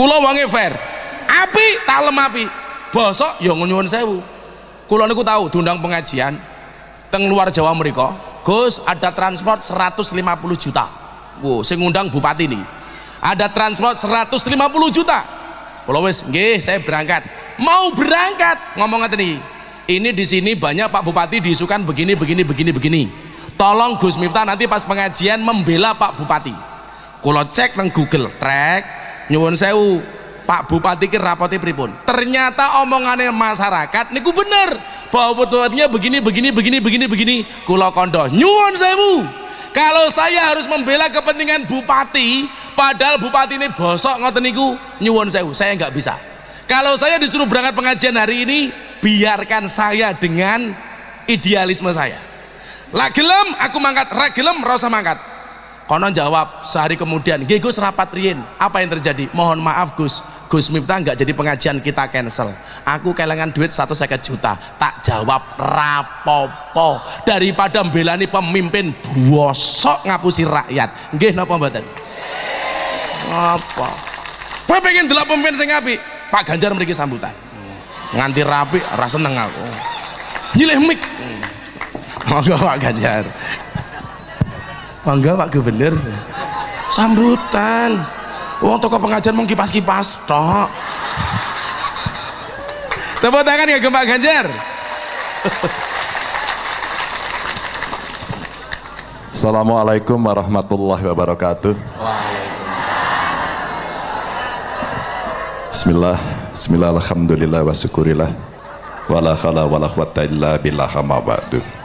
kula wonge fair. Api talem api. Bosok ya nyuwun sewu. Kula niku tahu diundang pengajian teng luar Jawa mereka Gus ada transport 150 juta. Wow sing ngundang bupati nih ada transport 150 juta. Kalau wis nggih saya berangkat. Mau berangkat ngomong nih ini di sini banyak Pak Bupati diisukan begini begini begini begini. Tolong Gus Miftah nanti pas pengajian membela Pak Bupati. Kalau cek nang Google track nyuwun sewu Pak Bupati ki rapoti pripun? Ternyata omongannya masyarakat niku bener. Bahwa bupatinya begini begini begini begini begini. Kula kondo nyuwun sewu. Kalau saya harus membela kepentingan bupati padahal bupati ini bosok ngoten niku nyuwun sewu. Saya nggak bisa. Kalau saya disuruh berangkat pengajian hari ini biarkan saya dengan idealisme saya. Lagelem aku mangkat. Ragelem rasa mangkat konon jawab sehari kemudian Gus rapat rien apa yang terjadi? Mohon maaf Gus. Gus Miftah nggak jadi pengajian kita cancel. Aku kehilangan duit satu seket juta. Tak jawab rapopo. Daripada membelani pemimpin buosok ngapusi rakyat. Nggih napa mboten? Apa? Kowe pengen delok pemimpin sing apik? Pak Ganjar mriki sambutan. Nganti rapi rasa seneng aku. Nyilih mik monggo Pak Ganjar monggo Pak Gubernur sambutan Wong toko pengajian mau kipas-kipas tok. Tepuk tangan ya Pak Ganjar. Assalamualaikum warahmatullahi wabarakatuh. Bismillah, Bismillah, Alhamdulillah, wa syukurillah Wala khala wala quwata illa billah ma ba'du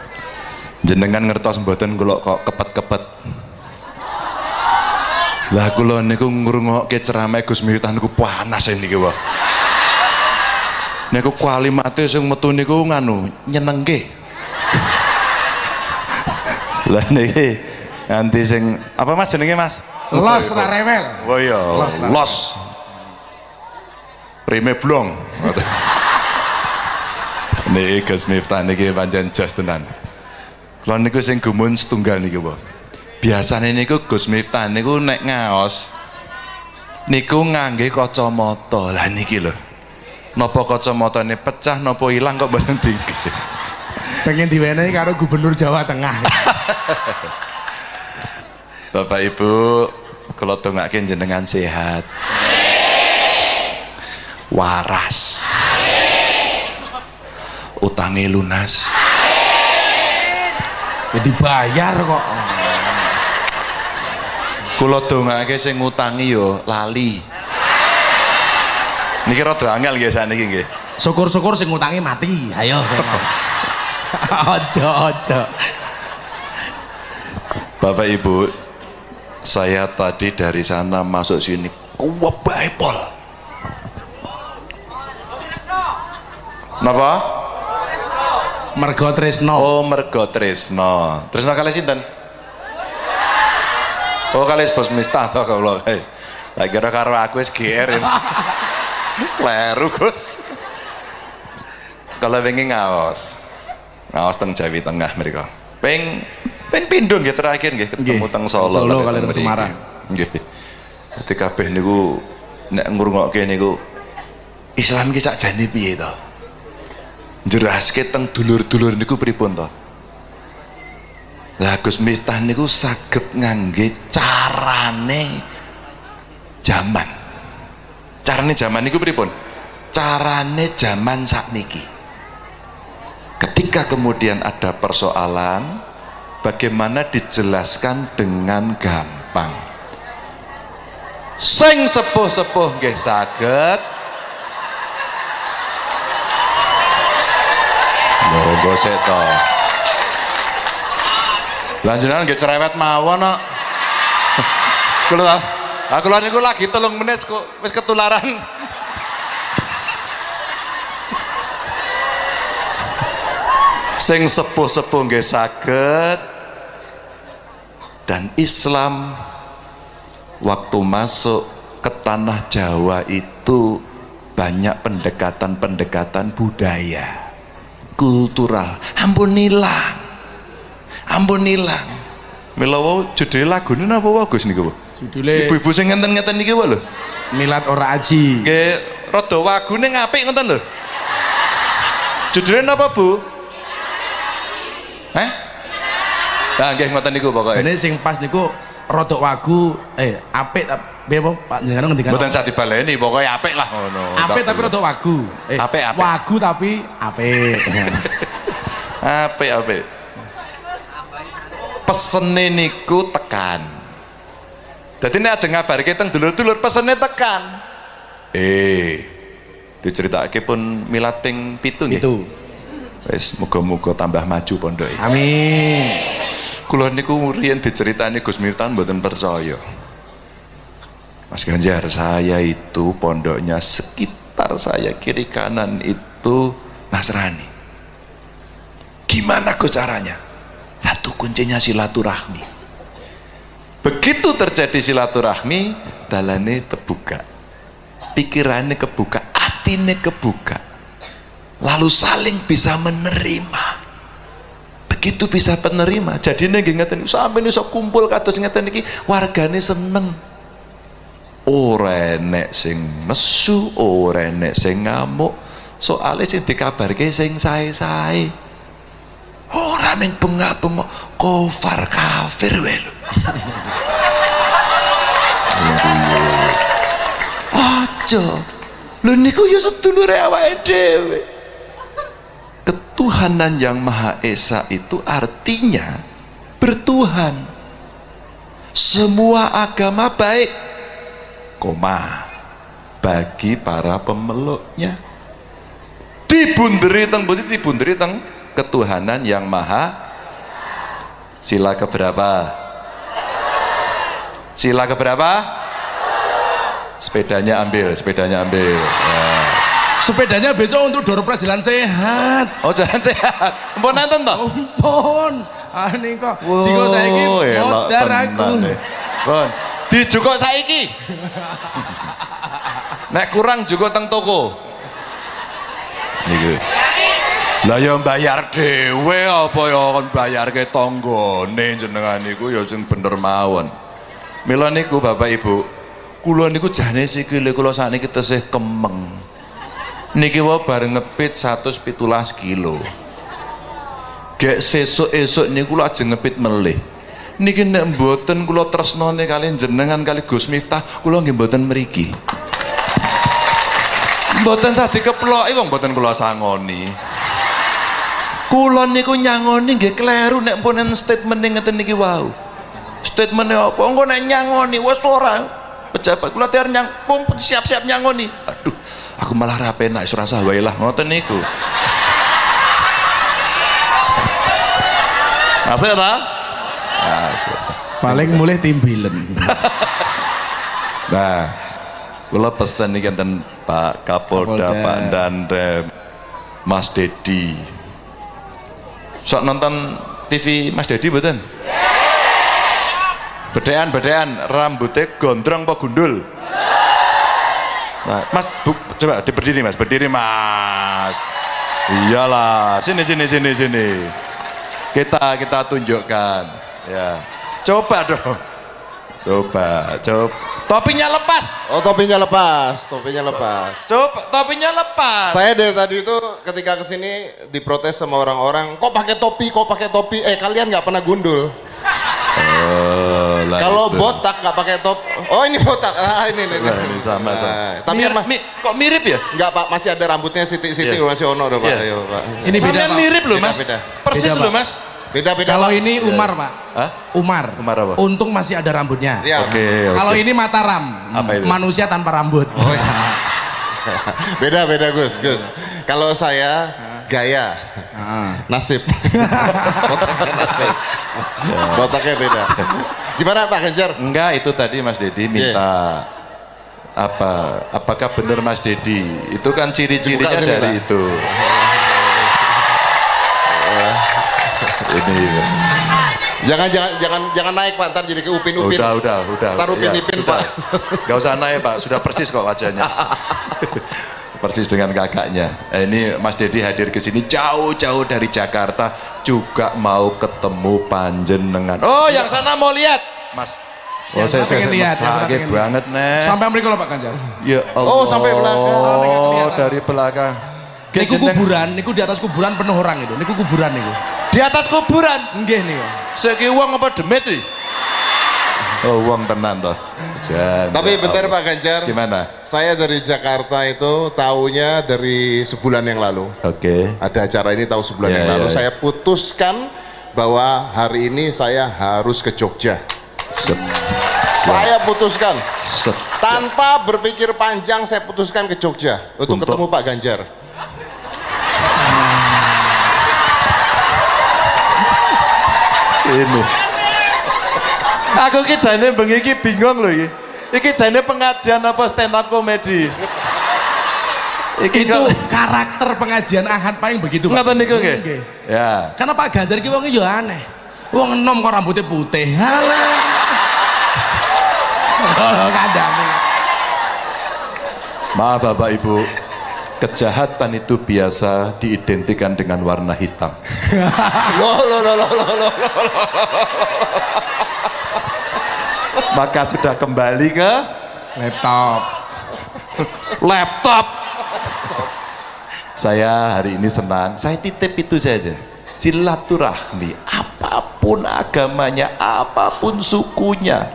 Jenengan ngertos mboten kula kok kepet-kepet Lah kula niku ngrungokke ceramah Gus Miftah niku panas niki wae Niku kalimate sing metu niku nganu nyenengke Lah niki nganti sing apa Mas jenenge Mas? Los ra rewel. Oh iya, Los, los. los. Rime blong. niki Gus Miftah niki pancen jos tenan. Kula niku sing gumun setunggal niki, Bu. Biasane niku Gus Miftah niku nek ngaos niku ngangge kacamata. Lah niki lho. Napa kacamatane pecah napa ilang kok mboten tinggi. Pengen diwenehi karo Gubernur Jawa Tengah. Bapak Ibu, kalau dongake jenengan sehat. Waras. Utange lunas. Ya dibayar kok. Kula dongake sing ngutangi yo lali. Niki rada angel nggih saniki nggih. Syukur-syukur sing ngutangi mati. Ayo. Ojo ojo. Bapak Ibu, saya tadi dari sana masuk sini kuwebae pol. Napa? Mergo Tresno. Oh, mergo Tresno. Tresno kali sinten? Oh, kali bos Miftah to kula. Lah kira karo aku wis GR. Kleru, Gus. Kalau wingi ngaos. Ngaos teng Jawi Tengah mereka. Peng peng pindho nggih terakhir nggih ketemu teng Solo. Solo kali teng Semarang. Nggih. Dadi kabeh niku nek ngrungokke niku Islam ki sakjane piye to? Jelaske teng dulur-dulur niku pripun to? Lah Gus Miftah niku saged ngangge carane zaman. Carane zaman niku pripun? Carane zaman sakniki. Ketika kemudian ada persoalan, bagaimana dijelaskan dengan gampang. Sing sepuh-sepuh nggih saged Monggo sik to. Lanjutan nggih cerewet mawon kok. Kula aku lho niku lagi telung menit kok wis ketularan. Sing sepuh-sepuh nggih saged dan Islam waktu masuk ke tanah Jawa itu banyak pendekatan-pendekatan budaya kultural ampun hilang ampun hilang Mila wau judul lagune napa wae Gus niku? judulnya Ibu-ibu sing ngenten-ngenten niki wae lho. milad ora aji Nggih rada wagune ngapik ngoten lho. Judulnya napa, Bu? Hah? Nah, nggih ngoten niku pokoke. jadi sing pas niku rodok wagu eh apik piye apa Pak jenengan ngendikan Mboten sak dibaleni, pokoke apik lah ngono. apik tapi rodok wagu eh Apik, apik. wagu tapi apik apik apik. Pesene niku tekan. Dadi nek ajeng ngabarke teng dulur-dulur pesene tekan. Eh, diceritake pun milad ping 7 nggih. itu Wis muga-muga tambah maju pondoke. amin Kula niku riyen diceritani Gus Miftah mboten percaya. Mas Ganjar, saya itu pondoknya sekitar saya kiri kanan itu Nasrani. Gimana Gus caranya? Satu kuncinya silaturahmi. Begitu terjadi silaturahmi, dalane terbuka. Pikirannya kebuka, atine kebuka. Lalu saling bisa menerima begitu bisa penerima. Jadi nih ngeten sampai sok kumpul kados ngeten iki wargane seneng. Ora enek sing nesu ora enek sing ngamuk. Soalnya sing dikabarke sing sae-sae. Ora ming bengak-bengok kofar kafir wae lho. Aja. Lho niku ya sedulure awake dhewe ketuhanan yang Maha Esa itu artinya bertuhan. Semua agama baik. Koma bagi para pemeluknya. Dibunderi teng budi dibunderi teng ketuhanan yang maha sila keberapa? Sila keberapa? Sepedanya ambil sepedanya ambil. Ya. Sepedanya besok untuk door prize jalan sehat oh jangan sehat mau nonton toh ampun ani kok jika saya ini modar aku Bon, dijukok saiki. Nek kurang juga teng toko. Niku. Lah ya bayar dhewe apa ya kon bayar ke tanggane jenengan niku ya sing bener mawon. Mila niku Bapak Ibu, kula niku jane sikile kula sakniki tesih kemeng. Niki wae bareng ngepit 117 kilo. Gek sesuk-esuk niku kula ajeng ngepit melih. Niki nek mboten kula tresnane kali jenengan kali Gus Miftah, kula nggih mboten mriki. Mboten sah dikeploki wong mboten kula sangoni. Kula niku nyangoni nggih kleru nek punen statement ngeten niki wau. Statement apa? Engko nek nyangoni wis ora pejabat kula tiar nyang pun siap-siap nyangoni. Aduh, aku malah ra penak ora sah wae lah ngoten niku. Masuk ta? Masuk. paling mulai timbilen Nah, kula pesen nih enten Pak Kapolda, Kapolda. Pak Dandem, Mas Dedi. Sok nonton TV Mas Dedi betul? Bedean, bedean, rambutnya gondrong apa gundul? Nah, mas, bu, coba di- berdiri mas, berdiri mas. Iyalah, sini, sini, sini, sini. Kita, kita tunjukkan. Ya, coba dong. Coba, coba. Topinya lepas. Oh topinya lepas, topinya lepas. Coba, topinya lepas. Saya dari tadi itu ketika ke sini diprotes sama orang-orang, kok pakai topi, kok pakai topi? Eh kalian nggak pernah gundul. Oh, Kalau botak nggak pakai top. Oh ini botak. Ah ini ini. Lah, ini sama sama. Nah, tapi Mir- mah mi- kok mirip ya? nggak pak masih ada rambutnya siti-siti Iya. masih ono dong pak. Iya. Ayo pak. Ini beda, Pak. mirip loh Beda, mas. beda. Persis Beda, loh mas. Beda-beda. kalau Pak. ini Umar pak Hah? Umar Umar apa? untung masih ada rambutnya Iya. Oke, oke. kalau ini Mataram Apa itu? manusia tanpa rambut Oh, iya. beda beda Gus Gus. Kalau saya gaya Ah. nasib. Botaknya nasib. Botaknya beda. Gimana Pak Ganjar? Enggak, itu tadi Mas Dedi minta apa? Apakah benar Mas Dedi? Itu kan ciri-cirinya dari itu. Ini Jangan jangan jangan jangan naik Pak, ntar jadi ke upin-upin. udah udah udah. Ntar upin-ipin, sudah. Pak. Gak usah naik Pak, sudah persis kok wajahnya. persis dengan kakaknya. Eh, ini Mas Dedi hadir ke sini jauh-jauh dari Jakarta juga mau ketemu panjenengan. Oh, yang sana mau lihat, Mas. Oh, Yang pengen lihat, sakit pengen banget, Nek. Sampai mereka loh Pak Ganjar. Ya Allah. Oh, sampai belakang. Sampai kelihatan. dari belakang. Niku kuburan, niku di atas kuburan penuh orang itu. Niku kuburan niku. Di atas kuburan. Nggih niku. Seki uang apa demit iki? Oh, uang tenan toh. Jan, Tapi ya bentar. Pak Ganjar. Gimana? Saya dari Jakarta itu tahunya dari sebulan yang lalu. Oke. Ada acara ini tahu sebulan Ya, yang ya, lalu. ya. Saya putuskan bahwa hari ini saya harus ke Jogja. Set, Saya putuskan set. tanpa berpikir panjang saya putuskan ke Jogja untuk, Untuk? ketemu Pak Ganjar. Ini. Aku ki jane bengi iki bingung lho iki. Iki jane pengajian apa stand up comedy? Iki Itu karakter pengajian ahad paling begitu Pak. ngoten niku nggih. Ya. Karena Pak Ganjar ki wong ya aneh. Wong enom kok rambutnya putih. Halah. Oh, kadang. Maaf Bapak Ibu. Kejahatan itu biasa diidentikan dengan warna hitam. Loh, loh, loh, loh, loh, loh. Maka sudah kembali ke Laptop. laptop. Saya hari ini senang. Saya titip itu saja. Silaturahmi, apa pun agamanya, apa pun sukunya,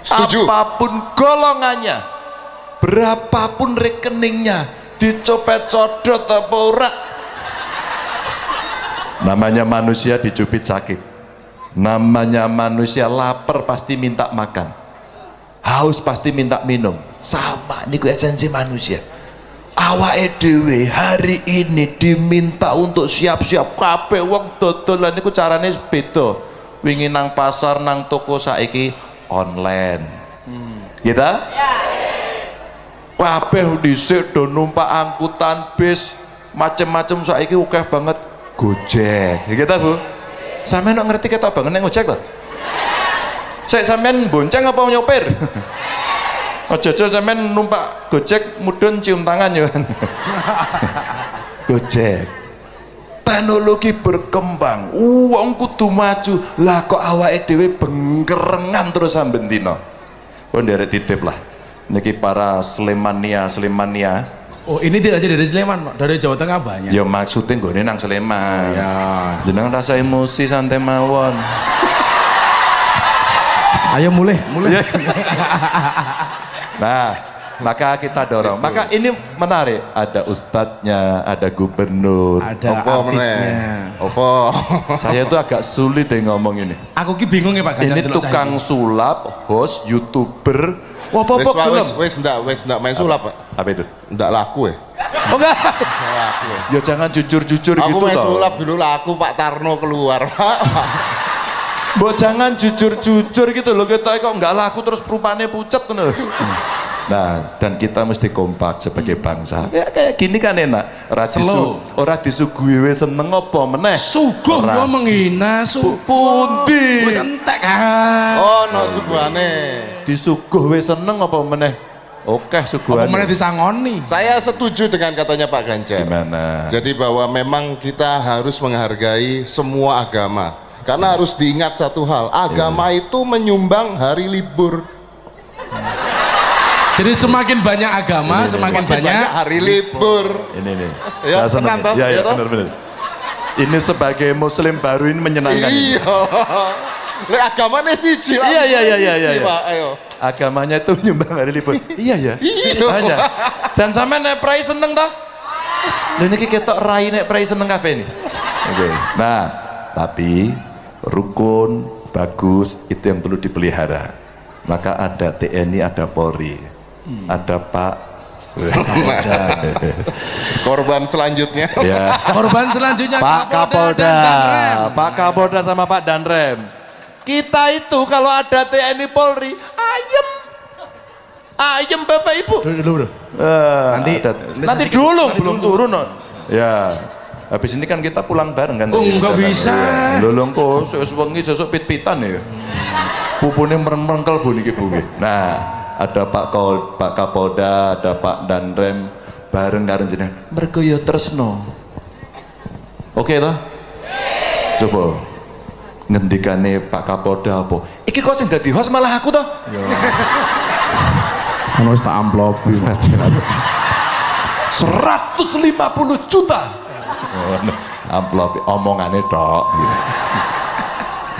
Setuju. apa pun golongannya, berapapun rekeningnya, dicopet codot apa ora. Namanya manusia dicubit sakit. Namanya manusia lapar pasti minta makan. Haus pasti minta minum. Sama niku esensi manusia. Awake dhewe hari ini diminta untuk siap-siap kabeh wong dodolan niku carane beda. Wingi nang pasar nang toko saiki online. Kita? Kabeh dhisik do numpak angkutan bis macem-macem saiki akeh banget Gojek. Ya kita, Bu. Sampeyan nek ngerti ketok banget nek Gojek to? Saya sampean bonceng apa nyopir? Ojo-ojo sampean numpak Gojek mudun cium tangan ya. Gojek. Teknologi berkembang, uang kudu maju. Lah kok awake dhewe bengkerengan terus samben dina. Kok nderek titip lah. Niki para Slemania, Slemania. Oh, ini tidak aja dari Sleman, Pak. Dari Jawa Tengah banyak. Ya maksudnya nggone nang Sleman. Ya. Jenengan rasa emosi santai mawon. Ayo mulai, mulai. Nah, maka kita dorong. Maka ini menarik. Ada ustadznya, ada gubernur. Ada Opo artisnya. Opo? Saya tuh agak sulit deh ngomong ini. Aku ki bingung ya Pak Ganjar. Ini tukang sulap, host, youtuber. Wah, Pak, gelem? wes, ndak, wes, ndak main sulap, Pak. Apa itu? Ndak laku ya. Oh enggak. Laku ya. Ya jangan jujur-jujur Aku gitu main toh. sulap dulu laku Pak Tarno keluar, Pak. Mbok jangan jujur-jujur gitu loh kita kok nggak laku terus perupahannya pucet ngono. Nah, dan kita mesti kompak sebagai bangsa. Ya kayak gini kan enak. Ora disu, ora disuguhi wis seneng apa meneh. Suguh Ora lo menghina suguh. Pundi? Wis entek kan. Oh, no suguhane. Disuguh wis seneng apa meneh? Oke, Apa suguhan. mana disangoni? Saya setuju dengan katanya Pak Ganjar. Gimana? Jadi bahwa memang kita harus menghargai semua agama. Karena harus diingat satu hal, agama itu menyumbang hari libur. Jadi semakin banyak agama, semakin Makin banyak hari libur. Ini nih. Ya, Saya seneng. tenang, toh? Ya, ya, Ya, toh? benar benar. Ini sebagai muslim baru ini menyenangkan. ini. Iya. Lek agamanya siji. Iya, iya, iya, iya, Siji, iya. Pak. Ayo. agamanya itu menyumbang hari libur. iya ya. Iya. Hanya. Dan sampe nek prai seneng toh? Lha niki ketok rai nek prai seneng kabeh nih. Oke. Nah, tapi rukun bagus itu yang perlu dipelihara. Maka ada TNI, ada Polri, ada Pak Korban selanjutnya. ya. korban selanjutnya Pak Kapolda. Pak Kapolda sama Pak Danrem. Kita itu kalau ada TNI Polri, ayem. Ayem Bapak Ibu. Dulu, dulu, bro. Eh, Nanti- ada- nanti dulu nanti belum dulu. turun non. Ya. Habis ini kan kita pulang bareng kan. Oh, nggak bisa. Lolong kok sesuk wengi sesuk pit-pitan ya. Pupune mereng-merengkel bu niki bu nggih. Nah, ada Pak Kol, Pak Kapolda, ada Pak Danrem. bareng karo jenengan. Mergo ya tresno. Oke toh? Coba ngendikane Pak Kapolda apa? Iki kok sing dadi host malah aku toh? Ono wis tak amplopi. 150 juta. Oh, no. amplop omongannya tok.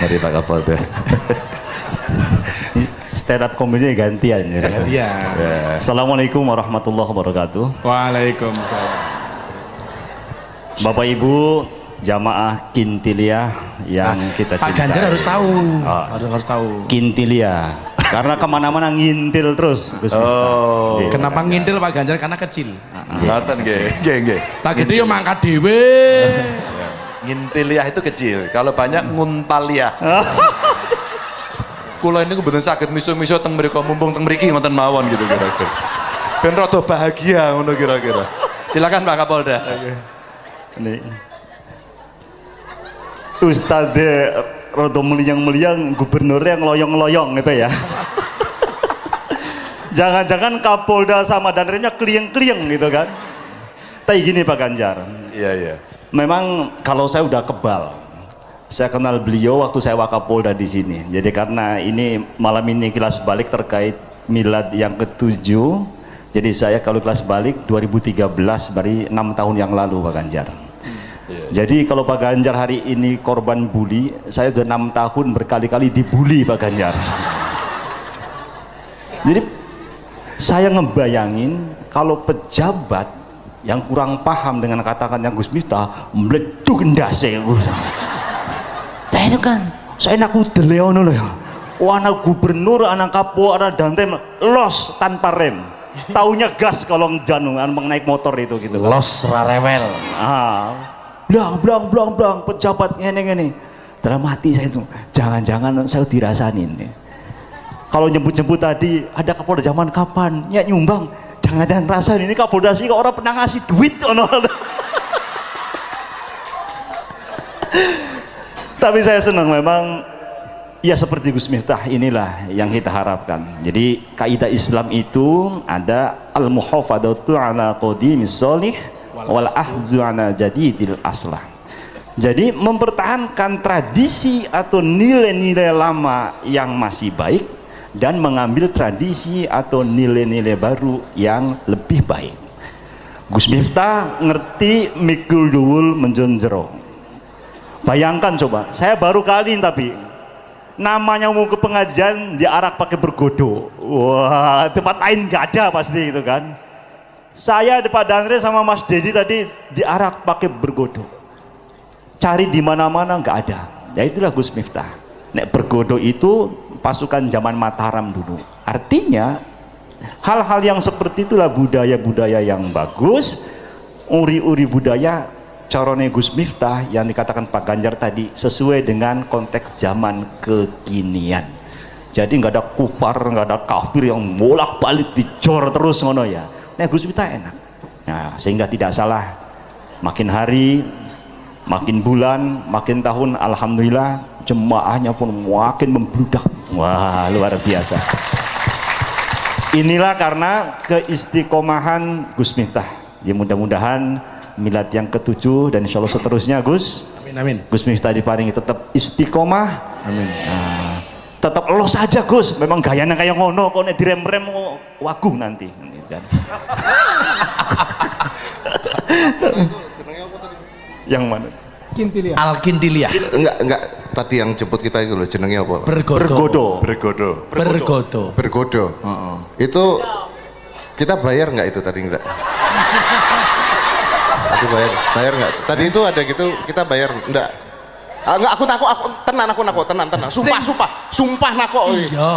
Mari Pak Kapolda stand up comedy gantian ya. Iya. Assalamualaikum warahmatullahi wabarakatuh. Waalaikumsalam. Bapak Ibu jamaah Kintilia yang kita Pak cintai. Ganjar harus tahu. Ah. Harus harus tahu. Kintilia. Karena ke mana-mana ngintil terus. Gus oh Iya. Kenapa ngintil Pak Ganjar? Karena kecil. ngoten nggih nggih nggih Tak gede yo mangkat dhewe. ngintiliah itu kecil kalau banyak nguntaliah kula ini bener sakit miso-miso teng mriku mumpung teng mriki ngoten mawon gitu kira-kira ben rada bahagia ngono kira-kira silakan Pak Kapolda Ini. Ustadz Rodo meliang-meliang gubernurnya ngeloyong-ngeloyong gitu ya. Jangan-jangan Kapolda sama Danremnya klieng-klieng gitu kan. Tapi gini Pak Ganjar, iya iya memang kalau saya udah kebal, saya kenal beliau waktu saya Wakapolda di sini. Jadi karena ini malam ini kelas balik terkait milad yang ketujuh, jadi saya kalau kelas balik 2013 dari enam tahun yang lalu Pak Ganjar. Jadi kalau Pak Ganjar hari ini korban bully, saya sudah enam tahun berkali-kali dibully Pak Ganjar. Jadi saya ngebayangin kalau pejabat yang kurang paham dengan katakan yang Gus Miftah meleduk ndase Itu kan saya nak udah leono loh ya. Wah anak gubernur, anak kapo, anak dantem los tanpa rem. Taunya gas kalau janungan naik motor itu gitu. kan. Los rarewel. Ah, blang blang blang blang pejabat ngene ngene. Dalam hati saya itu, jangan-jangan saya dirasain nih. Kalau nyebut-nyebut tadi ada Kapolda zaman kapan? Ya nyumbang. Jangan-jangan rasain ini Kapolda sih orang pernah ngasih duit ono. Tapi saya senang memang ya seperti Gus Miftah inilah yang kita harapkan. Jadi kaidah Islam itu ada al-muhafadatu ala qadimis sholih wal ahzu ala jadidil aslah. Jadi mempertahankan tradisi atau nilai-nilai lama yang masih baik dan mengambil tradisi atau nilai-nilai baru yang lebih baik. Gus Miftah ngerti mikul duwul menjonjero. Bayangkan coba, saya baru kali tapi namanya mau ke pengajian diarak pakai bergodo. Wah, tempat lain nggak ada pasti gitu kan. Saya di Pak Dandre sama Mas Dedi tadi diarak pakai bergodo. Cari di mana-mana nggak ada. Ya itulah Gus Miftah. Nek bergodo itu pasukan zaman Mataram dulu. Artinya hal-hal yang seperti itulah budaya-budaya yang bagus, uri-uri budaya corone Gus Miftah yang dikatakan Pak Ganjar tadi sesuai dengan konteks zaman kekinian. Jadi nggak ada kufar, nggak ada kafir yang bolak-balik dicor terus ngono ya. Nah Gus Miftah enak. Nah, sehingga tidak salah makin hari, makin bulan, makin tahun, alhamdulillah jemaahnya pun makin membludak. Wah luar biasa. Inilah karena keistiqomahan Gus Miftah. Ya mudah-mudahan milad yang ketujuh dan insya Allah seterusnya Gus. Amin amin. Gus Miftah diparingi tetap istiqomah. Amin. Nah, tetap los aja Gus. Memang gayanya kayak ngono, kok nek direm-rem waguh nanti. Yang mana? Alkintilia. Enggak, enggak. Tadi yang jemput kita itu loh, jenengnya apa? Bergodo. Bergodo. bergodo Bergodo. Bergodo. Itu kita bayar nggak itu tadi enggak? Itu bayar, bayar nggak? Tadi itu ada gitu, kita bayar enggak? Ah, enggak, aku takut, aku tenan, aku nakut, tenan, tenan. Sumpah, Sing- sumpah, sumpah nakut. weh. Iya.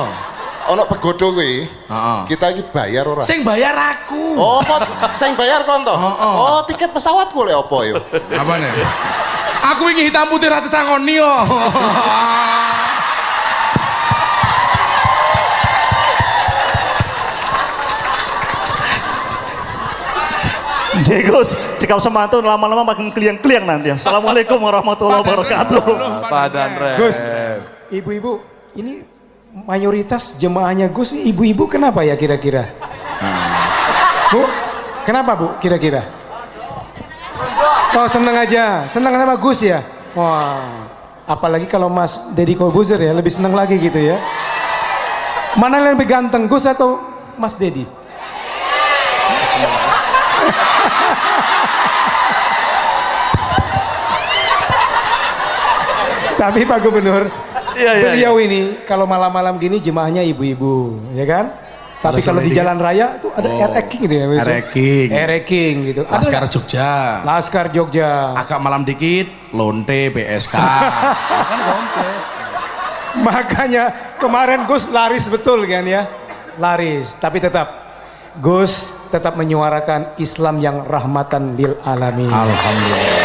Ono pegodo kuwi. Heeh. Kita iki bayar ora? Sing bayar aku. Oh, kok sing bayar kon? Heeh. Oh, tiket pesawatku lek apa yo? Apa nih? Aku ingin hitam putih ratu sangoni yo. Gus, cekap semantun lama-lama makin kliang-kliang nanti. Assalamualaikum warahmatullahi wabarakatuh. Pak Danre Gus, ibu-ibu, ini mayoritas jemaahnya Gus ini ibu-ibu kenapa ya kira-kira? Bu, Kenapa Bu kira-kira? Oh seneng aja, seneng sama Gus ya? Wah, apalagi kalau Mas Deddy Kobuzer ya, lebih seneng lagi gitu ya. Mana yang lebih ganteng, Gus atau Mas Deddy? Tapi Pak Gubernur, Iya, iya, beliau ini kalau malam-malam gini jemaahnya ibu-ibu, ya kan? Tapi Kalau kalau di jalan raya itu ada Oh. RX King gitu ya. biasa? RX King. RX King gitu. Laskar? Jogja Laskar Jogja. agak malam dikit lonte PSK kan komplit Makanya kemarin Gus laris betul kan ya. Laris, tapi tetap Gus tetap menyuarakan Islam yang rahmatan lil alamin. Alhamdulillah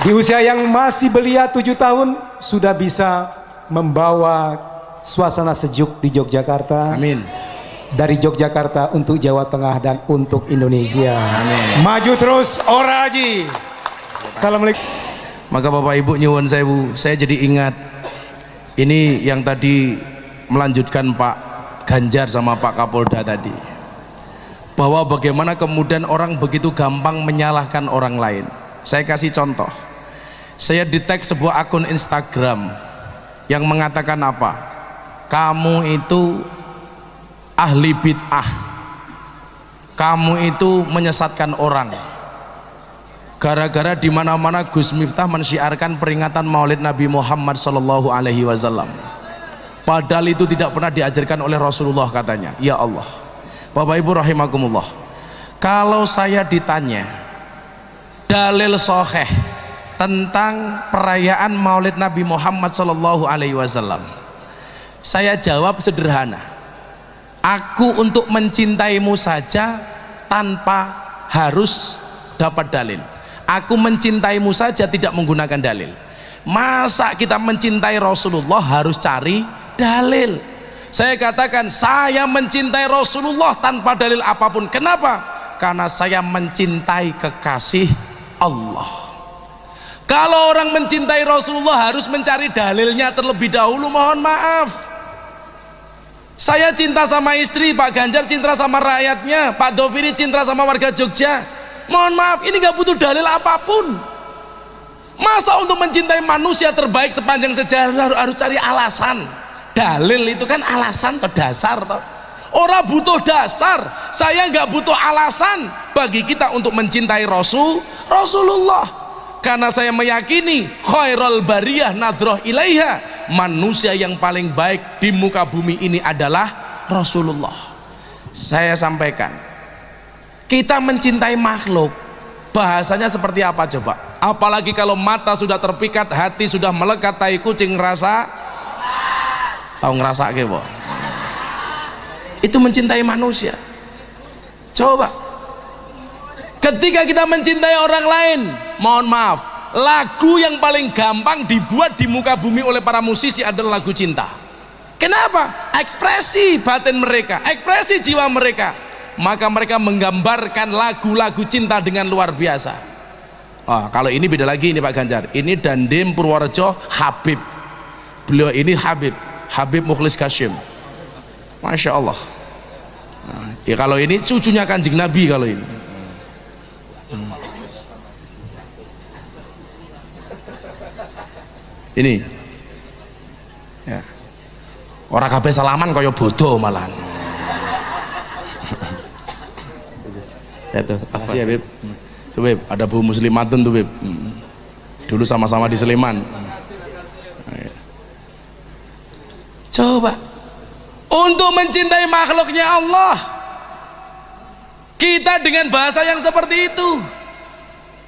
Di usia yang masih belia tujuh tahun sudah bisa membawa suasana sejuk di Yogyakarta. amin Dari Yogyakarta untuk Jawa Tengah dan untuk Indonesia. Amin. Maju terus Oraji. Assalamualaikum. maka Bapak Ibu nyuwun sewu saya jadi ingat ini yang tadi melanjutkan Pak Ganjar sama Pak Kapolda tadi bahwa bagaimana kemudian orang begitu gampang menyalahkan orang lain saya kasih contoh saya di sebuah akun Instagram yang mengatakan apa kamu itu ahli bid'ah kamu itu menyesatkan orang gara-gara di mana-mana Gus Miftah mensyiarkan peringatan Maulid Nabi Muhammad Shallallahu Alaihi Wasallam. Padahal itu tidak pernah diajarkan oleh Rasulullah katanya. Ya Allah, Bapak Ibu rahimakumullah. Kalau saya ditanya dalil soheh tentang perayaan Maulid Nabi Muhammad Shallallahu Alaihi Wasallam, saya jawab sederhana. Aku untuk mencintaimu saja tanpa harus dapat dalil. Aku mencintaimu saja tidak menggunakan dalil. Masa kita mencintai Rasulullah harus cari dalil? Saya katakan saya mencintai Rasulullah tanpa dalil apa pun. Kenapa? Karena saya mencintai kekasih Allah. Kalau orang mencintai Rasulullah harus mencari dalilnya terlebih dahulu, mohon maaf. Saya cinta sama istri, Pak Ganjar cinta sama rakyatnya, Pak Doviri cinta sama warga Jogja. Mohon maaf, ini nggak butuh dalil apa pun. Masa untuk mencintai manusia terbaik sepanjang sejarah harus, harus cari alasan? Dalil itu kan alasan atau dasar toh. Orang butuh dasar. Saya nggak butuh alasan bagi kita untuk mencintai Rasul Rasulullah. Karena saya meyakini khairul bariyah nadroh ilaiha manusia yang paling baik di muka bumi ini adalah Rasulullah. Saya sampaikan, kita mencintai makhluk bahasanya seperti apa coba? Apalagi kalau mata sudah terpikat hati sudah melekat tai kucing rasa tahu ngerasa ke bo itu mencintai manusia. Coba ketika kita mencintai orang lain mohon maaf lagu yang paling gampang dibuat di muka bumi oleh para musisi adalah lagu cinta. Kenapa? ekspresi batin mereka ekspresi jiwa mereka. Maka mereka menggambarkan lagu-lagu cinta dengan luar biasa. Oh, kalau ini beda lagi ini Pak Ganjar. Ini Dandim Purworejo Habib. Beliau ini Habib Habib Mukhlis Kashim Masya Allah. Nah, ya kalau ini cucunya kanjeng Nabi kalau ini ini ya. orang kabeh salaman kaya bodoh malahan Ya tuh, ya Beb. Tuh Beb, ada Bu Muslimatun tuh Beb. Dulu sama-sama di Sleman. Iya. Coba untuk mencintai makhluknya Allah kita dengan bahasa yang seperti itu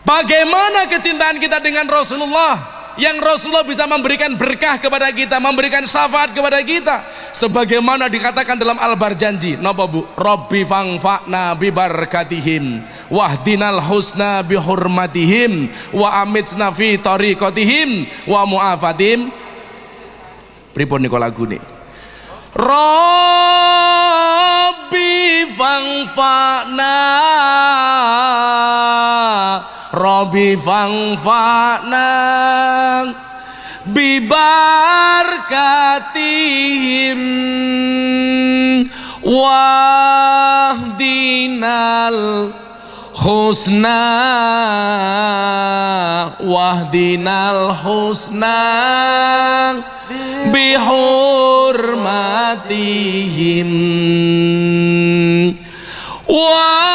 bagaimana kecintaan kita dengan Rasulullah yang Rasulullah bisa memberikan berkah kepada kita memberikan syafaat kepada kita. Sebagaimana dikatakan dalam Al-Barjanji napa Bu? Rabbi fangfa'na bi barakatihim wahdinal husna bi hurmatihim wa amitsna fi tariqatihim wa mu'afatim. Pripun niku lagune Rabbi fangfa'na Rabbi fangfa'na bibarkatihim wahdinal husna wahdinal husna bihurmatihim wa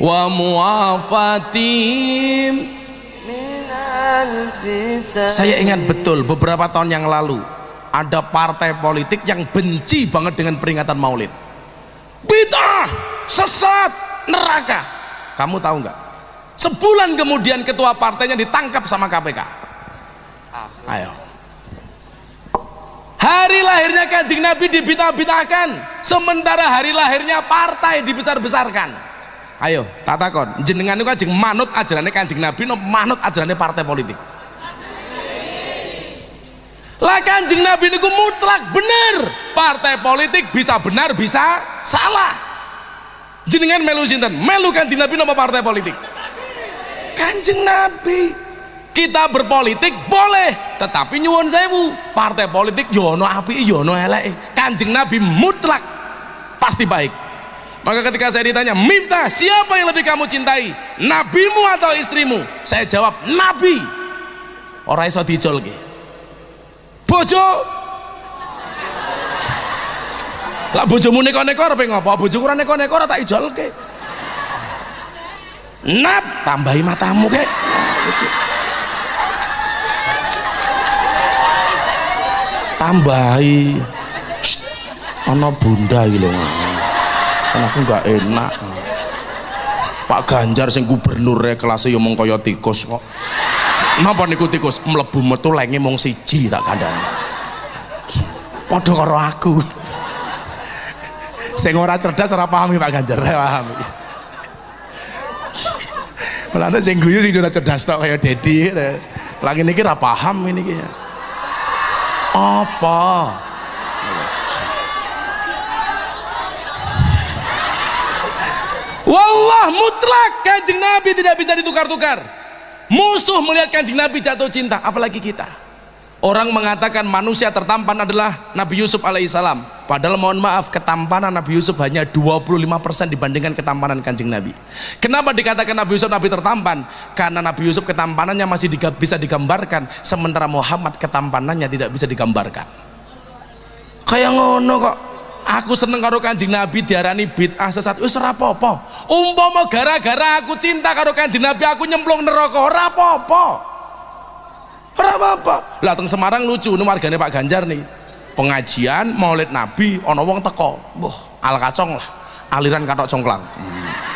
ومعافتهم ومعافتهم من الفتن Saya ingat betul beberapa tahun yang lalu ada partai politik yang benci banget dengan peringatan Maulid. Bid'ah, sesat, neraka. Kamu tahu nggak? Sebulan kemudian ketua partainya ditangkap sama KPK. Ayo. Hari lahirnya kanjeng Nabi dibita-bitakan, sementara hari lahirnya partai dibesar-besarkan. Ayo, tak takon, jenengan itu kanjeng manut ajarannya kanjeng Nabi, no manut ajarannya partai politik. Lah kanjeng Nabi niku mutlak bener. Partai politik bisa benar bisa salah. Jenengan melu sinten? Melu kanjeng Nabi napa partai politik? Kanjeng Nabi. Kita berpolitik boleh, tetapi nyuwun sewu. Partai politik yono api yono elek. Kanjeng Nabi mutlak pasti baik. Maka ketika saya ditanya, Miftah, siapa yang lebih kamu cintai? Nabimu atau istrimu? Saya jawab, Nabi. Orang iso dijolke bojo. Lah bojomu neko-neko arep ngopo bojoku ora neko-neko ora tak ijolke nap tambahi matamu kek tambahi. Ana bunda iki lho kan aku nggak enak Pak Ganjar sing gubernur kelas yo mung kaya tikus kok Napa niku tikus mlebu metu lenge mung siji tak kandhani. Padha karo aku. Sing ora cerdas ora paham Pak Ganjar, paham. Mulane sing guyu sing ora cerdas tok kaya Dedi. Lagi niki ora paham ini iki. Apa? Wallah mutlak kanjeng Nabi tidak bisa ditukar-tukar. Musuh melihat kanjeng Nabi jatuh cinta, apalagi kita. Orang mengatakan manusia tertampan adalah Nabi Yusuf alaihissalam. Padahal mohon maaf ketampanan Nabi Yusuf hanya 25% dibandingkan ketampanan kanjeng Nabi. Kenapa dikatakan Nabi Yusuf Nabi tertampan? Karena Nabi Yusuf ketampanannya masih bisa digambarkan, sementara Muhammad ketampanannya tidak bisa digambarkan. Kayak ngono kok. Aku seneng karo kanjeng Nabi diarani bid'ah sesat. Wis ora apa-apa. Umpama gara-gara aku cinta karo kanjeng Nabi aku nyemplung neraka ora apa-apa. Ora apa-apa. Lah teng Semarang lucu nu wargane Pak Ganjar nih. Pengajian Maulid Nabi ana wong teko. Wah, al kacong lah. Aliran katok congklang. Hmm.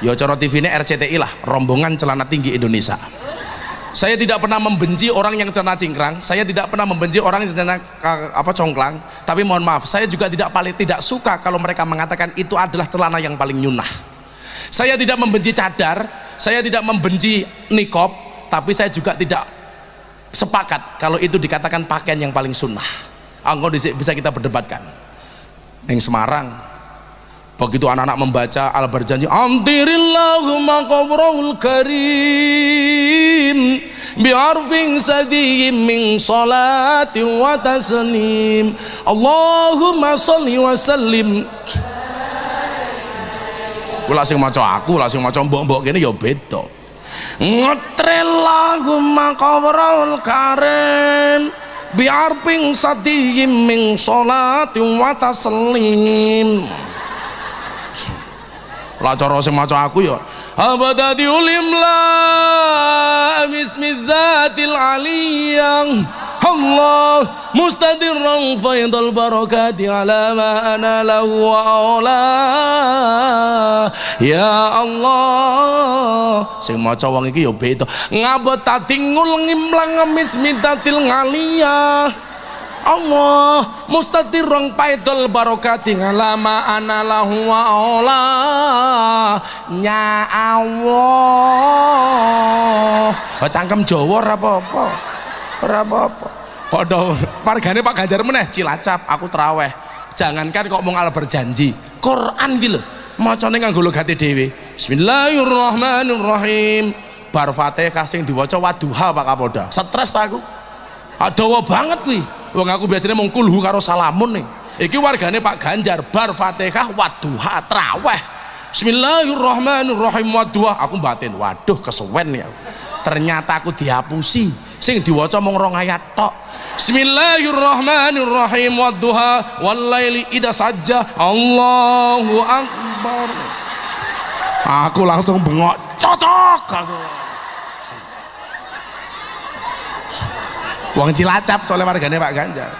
Ya cara TV ini RCTI lah, rombongan celana tinggi Indonesia. Saya tidak pernah membenci orang yang celana cingkrang, saya tidak pernah membenci orang yang celana ka- apa congklang, tapi mohon maaf, saya juga tidak paling tidak suka kalau mereka mengatakan itu adalah celana yang paling nyunah. Saya tidak membenci cadar, saya tidak membenci nikob, tapi saya juga tidak sepakat kalau itu dikatakan pakaian yang paling sunnah. Dhisik bisa kita berdebatkan. Neng Semarang, begitu anak-anak membaca al berjanji amtirillahumma qabrahul karim bi'arfin sadiyim min salati wa taslim Allahumma salli wa sallim. Kula sing maca aku lah sing maca mbok-mbok kene ya beda. Ngetrillahumma qabrahul karim bi'arfin sadiyim min salati wa taslim lah cara sing maca aku ya abadati ulim la bismi dzatil aliyang? Allah mustadirran faidal barakati ala ma ana lahu wa aula ya Allah sing maca wong iki ya beda. Ngabot tadi ngul ngimlang bismi dzatil aliyah Allah mustatirong paidol barokati ngalama lahu wa ola nya Allah oh, cangkem Jawa ora apa-apa ora wargane Pak Ganjar meneh Cilacap aku traweh. Jangankan kok mau ngalah berjanji. Quran gitu. Macane nganggo logate dhewe. Bismillahirrahmanirrahim. Bar Fatihah sing diwaca waduha Pak Kapolda. Stres ta aku. Dawa banget kuwi. Wong aku biasanya mau kulhu karo salamun nih. Iki wargane Pak Ganjar bar Fatihah waduha traweh. Bismillahirrahmanirrahim waduha. Aku batin, waduh kesuwen ya. Ternyata aku dihapusi. Sing diwaca mung rong ayat tok. Bismillahirrahmanirrahim wadduha wallaili idza sajja Allahu akbar. Aku langsung bengok cocok aku. Wong Cilacap soalnya wargane Pak Ganjar.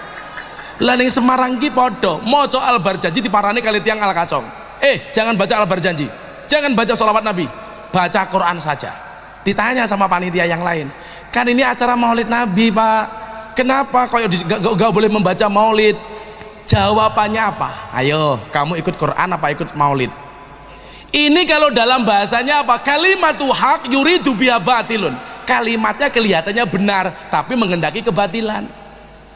Lah ning Semarang ki padha, maca albar janji diparani kali tiang al kacong. Eh, jangan baca albar janji. Jangan baca sholawat Nabi. Baca Quran saja. Ditanya sama panitia yang lain. Kan ini acara Maulid Nabi, Pak. Kenapa kok gak, boleh membaca Maulid? Jawabannya apa? Ayo, kamu ikut Quran apa ikut Maulid? Ini kalau dalam bahasanya apa? Kalimatu hak yuridu biha batilun. Kalimatnya kelihatannya benar, tapi mengendaki kebatilan.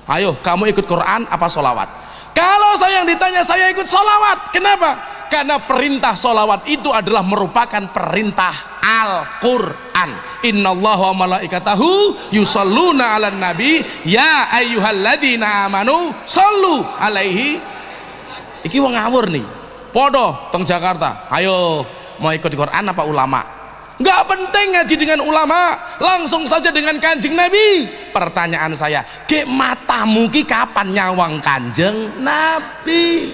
Ayo, kamu ikut Quran apa solawat? Kalau saya yang ditanya, saya ikut solawat. Kenapa? Karena perintah solawat itu adalah merupakan perintah Al-Quran. Inna Allah wa malaikatahu yusalluna ala nabi ya ayyuhalladzina amanu sallu alaihi. Iki wong ngawur nih. Podo teng Jakarta. Ayo, mau ikut Quran apa ulama? Nggak penting ngaji dengan ulama, langsung saja dengan kanjeng Nabi. Pertanyaan saya, ke matamu ki kapan nyawang kanjeng Nabi?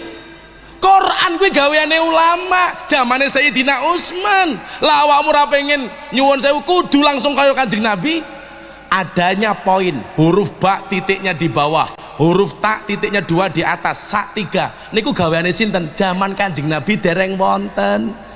Quran kuwi gaweane ulama, zamane Sayyidina Utsman. Lah awakmu ora pengen nyuwun sewu kudu langsung kaya Kanjeng Nabi. Adanya poin huruf ba titiknya di bawah, huruf tak titiknya dua di atas, sak tiga. Niku gaweane sinten? Zaman Kanjeng Nabi dereng wonten.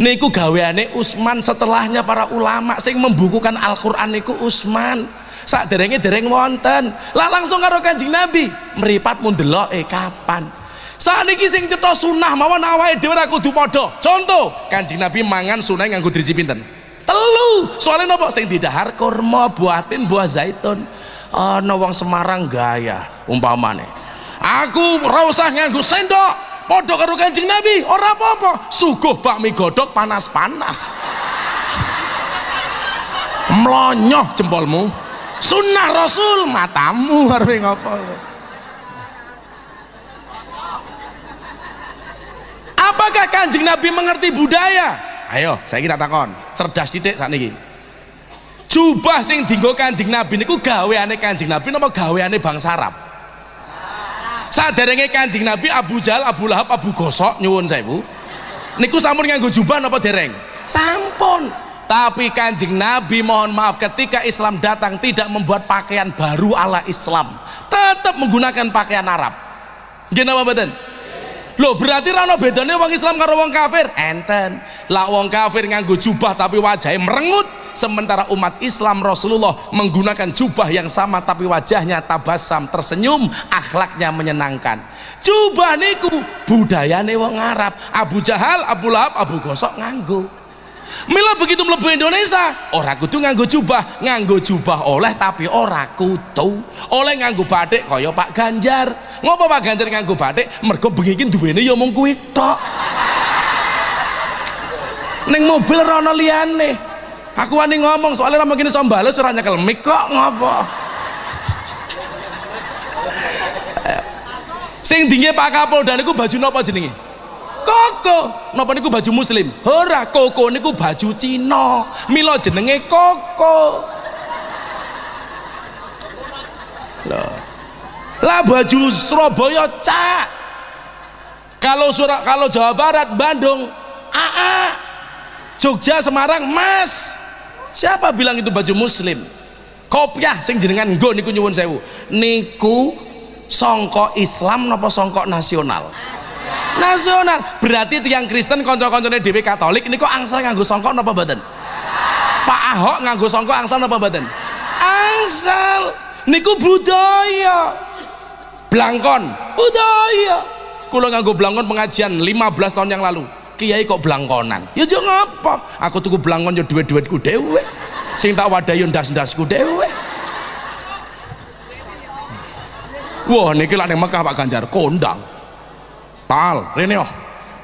Niku gaweane Utsman setelahnya para ulama sing membukukan Al-Qur'an niku Utsman. Sak derenge dereng wonten. Lah langsung karo Kanjeng Nabi, meripat mundelok eh kapan? saat ini sing cetha sunah mawon awake dhewe ora kudu padha. Contoh kanjeng nabi mangan sunah nganggo driji pinten? Telu. Soalnya napa? Sing didahar kurma buatin buah zaitun. Ana wong Semarang gaya umpamane. Aku ora usah nganggo sendok padha karo kanjeng nabi ora apa-apa. Suguh bakmi godhog panas-panas. Melonyoh jempolmu. Sunnah rasul matamu. Harus ngopo apakah kanjeng Nabi mengerti budaya? Ayo saya kita takon. Cerdas titik saat ini jubah sing dinggo kanjeng Nabi niku gaweane kanjeng Nabi napa gaweane bangsa Arab saderenge kanjeng Nabi Abu Jahal Abu Lahab Abu Gosok nyuwun sewu niku sampun nganggo jubah napa dereng? Sampun. Tapi kanjeng Nabi mohon maaf ketika Islam datang tidak membuat pakaian baru ala Islam. Tetap menggunakan pakaian Arab. Apa betul Loh berarti rano bedanya wong Islam karo wong kafir? Enten. Lah wong kafir nganggo jubah tapi wajahnya merengut. Sementara umat Islam Rasulullah menggunakan jubah yang sama tapi wajahnya tabasam, tersenyum, akhlaknya menyenangkan. Jubah niku budayane wong Arab. Abu Jahal, Abu Lahab, Abu Gosok nganggo. Mila begitu mlebu Indonesia, ora kudu nganggo jubah, nganggo jubah oleh tapi ora kudu. Oleh nganggo batik kaya Pak Ganjar. Ngopo Pak Ganjar nganggo batik? Mergo bengi iki duwene ya mung kuwi tok. Ning mobil rono liyane. Aku wani ngomong soalnya lama gini sombales ora nyekel mik kok ngopo. Sing tinggi Pak Kapolda niku baju napa jenenge? Koko. Napa niku baju muslim? Ora koko niku baju Cina. Milo jenenge koko. Lah lah baju Surabaya cak. Kalau Surak kalau Jawa Barat Bandung. AA Jogja Semarang Mas. Siapa bilang itu baju muslim? Kopiah sing jenengan nggo niku nyuwun sewu. Niku songkok Islam napa songkok nasional nasional. Berarti tiang Kristen konco-koncone Dewi Katolik ini kok angsal nganggo songkok napa mboten? Pak Ahok nganggo songkok angsal napa mboten? Angsal. Niku budaya. Blangkon. Budaya. Kula nganggo blangkon pengajian 15 tahun yang lalu. Kiai kok blangkonan? Ya jo ngapa? Aku tuku blangkon yo duit-duitku dhewe. Sing tak wadahi ndas-ndasku dhewe. Wah niki neng Mekah Pak Ganjar. Kondang tal rene oh.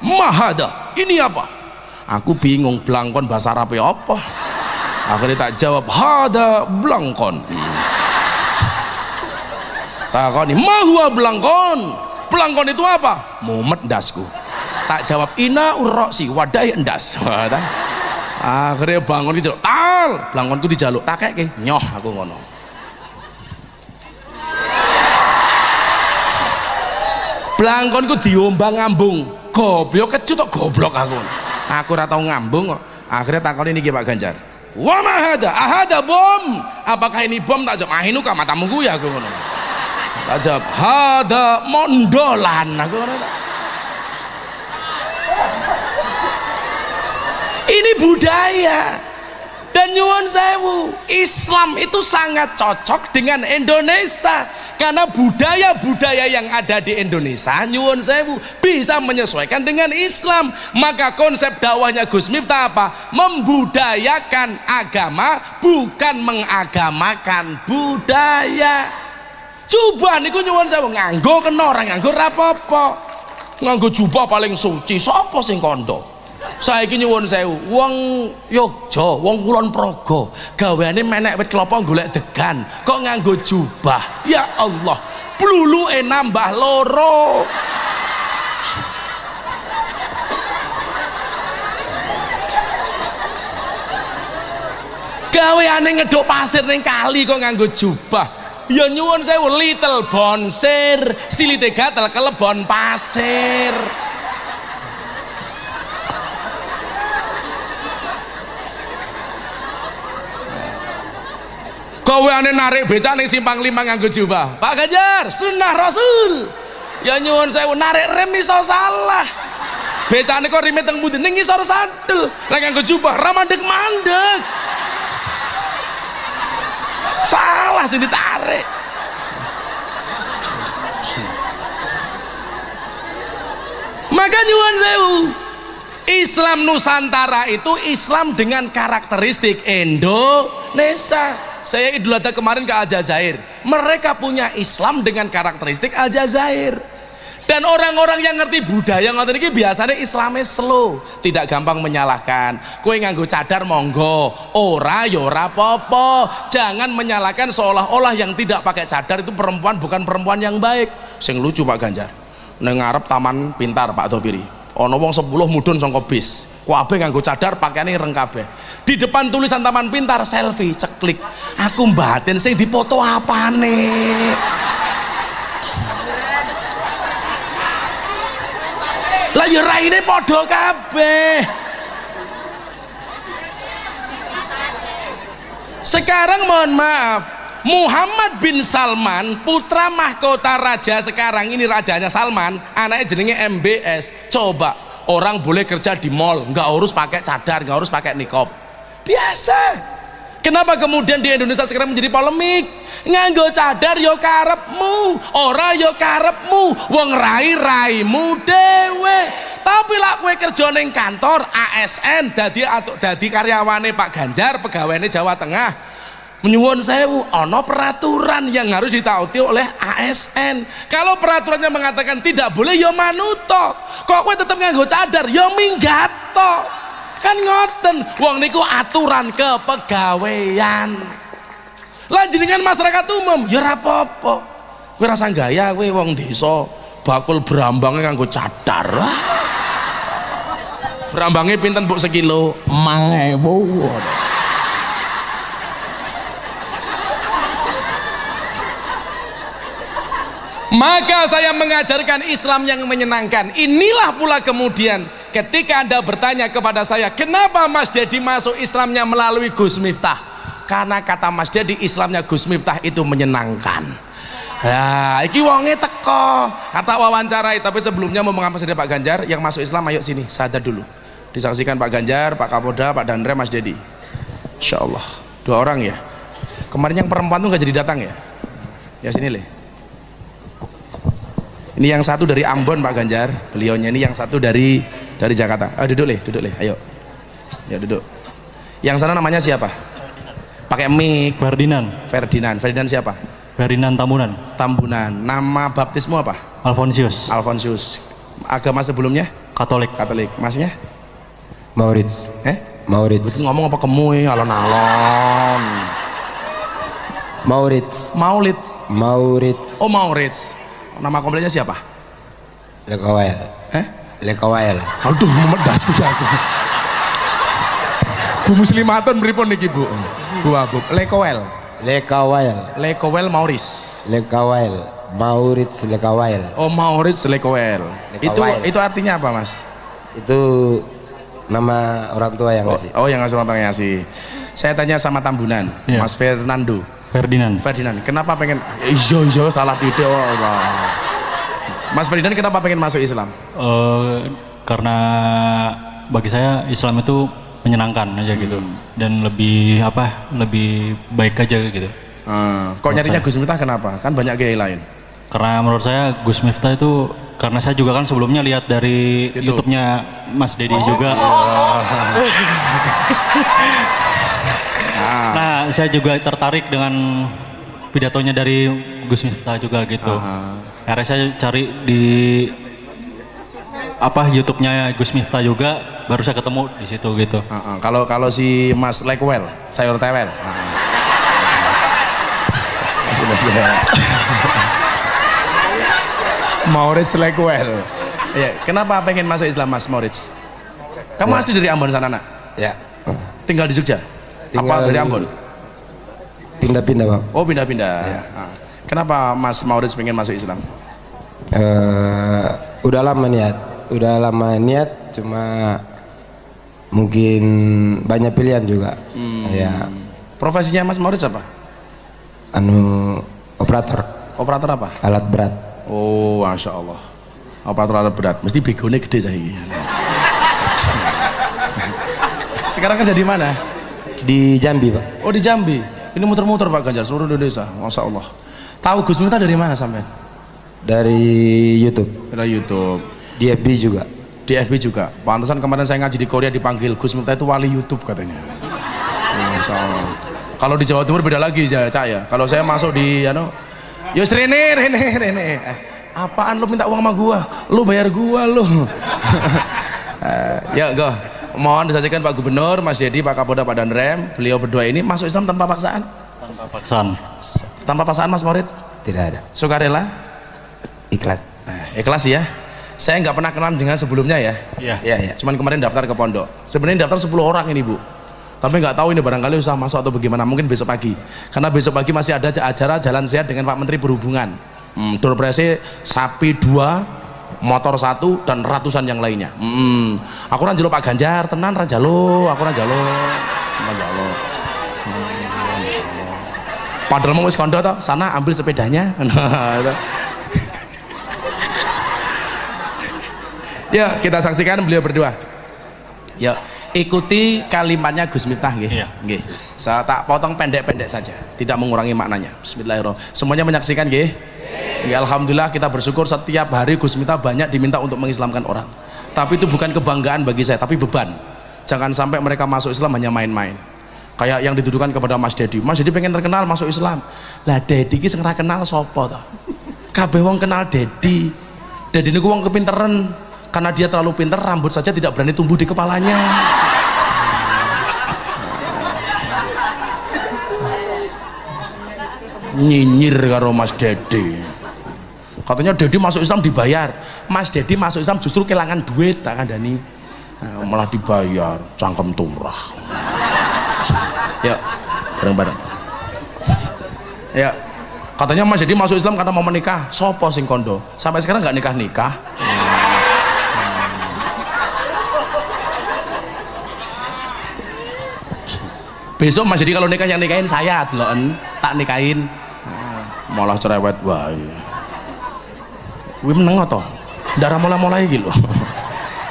Mahada ini apa? Aku bingung blangkon bahasa Arab apa? Akhirnya tak jawab hada blangkon. Takoni mahua blangkon. Blangkon itu apa? Mumet ndasku. Tak jawab ina urroksi wadai endas akhirnya bangun gitu tal blangkonku dijaluk tak kayak nyoh aku ngono blangkonku diombang ngambung. Goblok kecut kok goblok aku. Aku ora tau ngambung kok. Akhirnya takon ini Pak Ganjar. Wa mahada ahada bom? Apakah ini bom? Tak jawab ah ini matamu gue ya aku ngono. Tak jawab hada mondolan. Aku ngono ini budaya dan nyuwun sewu Islam itu sangat cocok dengan Indonesia. Karena budaya-budaya yang ada di Indonesia nyuwun sewu bisa menyesuaikan dengan Islam. Maka konsep dakwahnya Gus Miftah apa? Membudayakan agama bukan mengagamakan budaya. Coba niku nyuwun sewu nganggo kena orang nganggo rapopo nganggo jubah paling suci sapa sing kondo saiki nyuwun sewu. Wong Yogya wong Kulon Progo gaweane menek wit kelapa golek degan kok nganggo jubah? Ya Allah pluluke nambah loro. Gaweane ngeduk pasir ning kali kok nganggo jubah. Ya nyuwun sewu little bonsir silite gatel kelebon pasir koweane narik becak ning simpang lima nganggo jubah Pak Ganjar sunnah Rasul. Ya nyuwun sewu narik rem iso salah. Becane kok rime teng pundi ning ngisor sadel lek nganggo jubah ra mandek-mandek. Salah sing ditarik. Maka nyuwun sewu Islam Nusantara itu Islam dengan karakteristik Indonesia saya Idul Adha kemarin ke Aljazair. Mereka punya Islam dengan karakteristik Aljazair. Dan orang-orang yang ngerti budaya ngoten iki biasanya Islamnya slow tidak gampang menyalahkan. Kue nganggo cadar monggo ora ya ora popo jangan menyalahkan seolah-olah yang tidak pakai cadar itu perempuan bukan perempuan yang baik. Sing lucu Pak Ganjar. Neng ngarep taman pintar Pak Doviri ono wong 10 mudun sangka bis. Kabeh nganggo cadar pakaiane ireng kabeh. Di depan tulisan taman pintar selfie ceklik. Aku mbatin sing dipoto apane? Lah ya raine padha kabeh. Sekarang mohon maaf Muhammad bin Salman putra mahkota raja sekarang. Ini rajanya Salman anaknya jenenge MBS coba orang boleh kerja di mall nggak urus pakai cadar nggak urus pakai nikop biasa. Kenapa kemudian di Indonesia sekarang menjadi polemik? Nganggo cadar yo karepmu ora yo karepmu wong rai raimu dewe tapi lah kue kerja ning kantor ASN dadi atau dadi karyawane Pak Ganjar pegawainya Jawa Tengah menyuwun sewu ono peraturan yang harus ditaati oleh ASN kalau peraturannya mengatakan tidak boleh ya manuto. Kok kowe tetap nganggo cadar? Ya minggato. Kan ngoten wong niku aturan kepegawaian. Lah jenengan masyarakat umum ya apa-apa. Kowe rasa gaya kowe wong desa bakul berambangnya nganggo cadar. Berambangnya pinten buk sekilo? Mangewu maka saya mengajarkan Islam yang menyenangkan. Inilah pula kemudian ketika anda bertanya kepada saya kenapa Mas Dedi masuk Islamnya melalui Gus Miftah? Karena kata Mas Dedi Islamnya Gus Miftah itu menyenangkan. Ya iki wonge teko kata wawancarai. Tapi sebelumnya mau mengampus Pak Ganjar? Yang masuk Islam ayo sini sadar dulu. Disaksikan Pak Ganjar, Pak Kapolda, Pak Dandre, Mas Dedi. Insya Allah dua orang ya? Kemarin yang perempuan tuh gak jadi datang ya? Ya sini leh ini yang satu dari Ambon Pak Ganjar beliaunya ini yang satu dari dari Jakarta ah, duduk leh duduk leh ayo ya duduk yang sana namanya siapa pakai mic Ferdinand Ferdinand Ferdinand siapa Ferdinand Tambunan, Tambunan. Nama baptismu apa? Alfonsius, Alfonsius. Agama sebelumnya? Katolik, Katolik. Masnya? Maurits Eh? Maurits Ngomong apa kemui alon-alon. Maurits Maulid. Maurits Oh Maurits. Nama komplenya siapa? Lekawael Eh? Lekawael Aduh, memedas kuwi aku. Bu Muslimatun pripun niki, Bu? Bu Abub. Lekowel. Lekawael Lekowel Mauris. Lekawael Maurits Lekawael Oh, Maurits Lekowel. Itu itu artinya apa, Mas? itu nama orang tua yang Oh, ngasih oh yang ngasih orang ngasih. Saya tanya sama Tambunan, Iya. Mas Fernando. Ferdinand. Ferdinand, kenapa pengen iya iya salah oh Allah. Mas Ferdinand kenapa pengen masuk Islam? Eh, karena bagi saya Islam itu menyenangkan aja gitu dan lebih apa lebih baik aja gitu Hmm, kok nyarinya Gus Miftah kenapa? Kan banyak gaya lain. karena menurut saya Gus Miftah itu karena saya juga kan sebelumnya lihat dari YouTube. YouTube-nya Mas Dedi juga nah saya juga tertarik dengan pidatonya dari Gus Miftah juga gitu akhirnya saya cari di apa YouTube-nya Gus Miftah juga baru saya ketemu di situ gitu Heeh, Kalau kalau si Mas Lekwel, sayur tewel. Mas Lekwel. Maurits Lekwel. Iya, kenapa pengen masuk Islam Mas Maurits? Kamu asli dari Ambon sana, nak? ya Tinggal di Jogja? Apa Tinggal dari di- Ambon? pindah-pindah bang Oh, pindah-pindah. Ah. Kenapa Mas Maurits pengen masuk Islam? Eh, udah lama niat udah lama niat cuma mungkin banyak pilihan juga ya Profesinya Mas Maurits apa? anu operator Operator apa? alat berat Oh, masya Allah. Operator alat berat, mesti begonya gede saya. Sekarang kerja di mana? Di Jambi pak Oh di Jambi. Ini muter-muter Pak Ganjar seluruh Indonesia, masya Allah. Tahu Gus Miftah dari mana sampai? dari YouTube Dari YouTube, di FB juga di FB juga. Pantesan kemarin saya ngaji di Korea dipanggil Gus Miftah itu wali YouTube katanya. Masya Allah. Kalau di Jawa Timur beda lagi ya, Cak ya. Kalau saya masuk di ano, Yus Rene, Rene, Rene. Eh, apaan lu minta uang sama gua? Lu bayar gua lu. Eh, ya, go. Mohon disaksikan Pak Gubernur, Mas Dedi, Pak Kapolda, Pak Danrem, beliau berdua ini masuk Islam tanpa paksaan. tanpa paksaan Tanpa paksaan Mas Morid. tidak ada Sukarela? ikhlas Nah, ikhlas ya. Saya nggak pernah kenal dengan sebelumnya ya. iya ya ya Cuman kemarin daftar ke pondok. Sebenarnya daftar 10 orang ini bu. Tapi nggak tahu ini barangkali usah masuk atau bagaimana. Mungkin besok pagi. Karena besok pagi masih ada acara jalan sehat dengan Pak Menteri Perhubungan. Hmm, door prize sapi dua, motor satu dan ratusan yang lainnya. Hmm, aku orang Pak Ganjar, tenan Rajalo, aku orang Jalo, Rajalo. Padahal mau wis kondo toh, sana ambil sepedanya. Ya, kita saksikan beliau berdua. Ya, ikuti kalimatnya Gus Miftah nggih. Iya. Nggih. Saya tak potong pendek-pendek saja, tidak mengurangi maknanya. Bismillahirrahmanirrahim. Semuanya menyaksikan nggih? Ya, alhamdulillah kita bersyukur setiap hari Gus Miftah banyak diminta untuk mengislamkan orang. Tapi itu bukan kebanggaan bagi saya, tapi beban. Jangan sampai mereka masuk Islam hanya main-main. Kayak yang dituduhkan kepada Mas Dedi. Mas Dedi pengen terkenal masuk Islam. Lah Dedi ki sing ra kenal sapa to? Kabeh wong kenal Dedi. Dedi niku wong kepinteran. Karena dia terlalu pinter, rambut saja tidak berani tumbuh di kepalanya. Nyinyir karo Mas Dedi. Katanya Dedi masuk Islam dibayar. Mas Dedi masuk Islam justru kehilangan duit, tak kandani. Nah, malah dibayar, cangkem turah. Yuk, bareng-bareng. Ya, katanya Mas Dedi masuk Islam karena mau menikah. Sopo sing kondo? Sampai sekarang nggak nikah nikah. Besok Mas Dedi kalau nikah yang nikahin saya, deloken tak nikahin. Nah, malah cerewet wae. Wih meneng toh. Darah mulai-mulai gitu.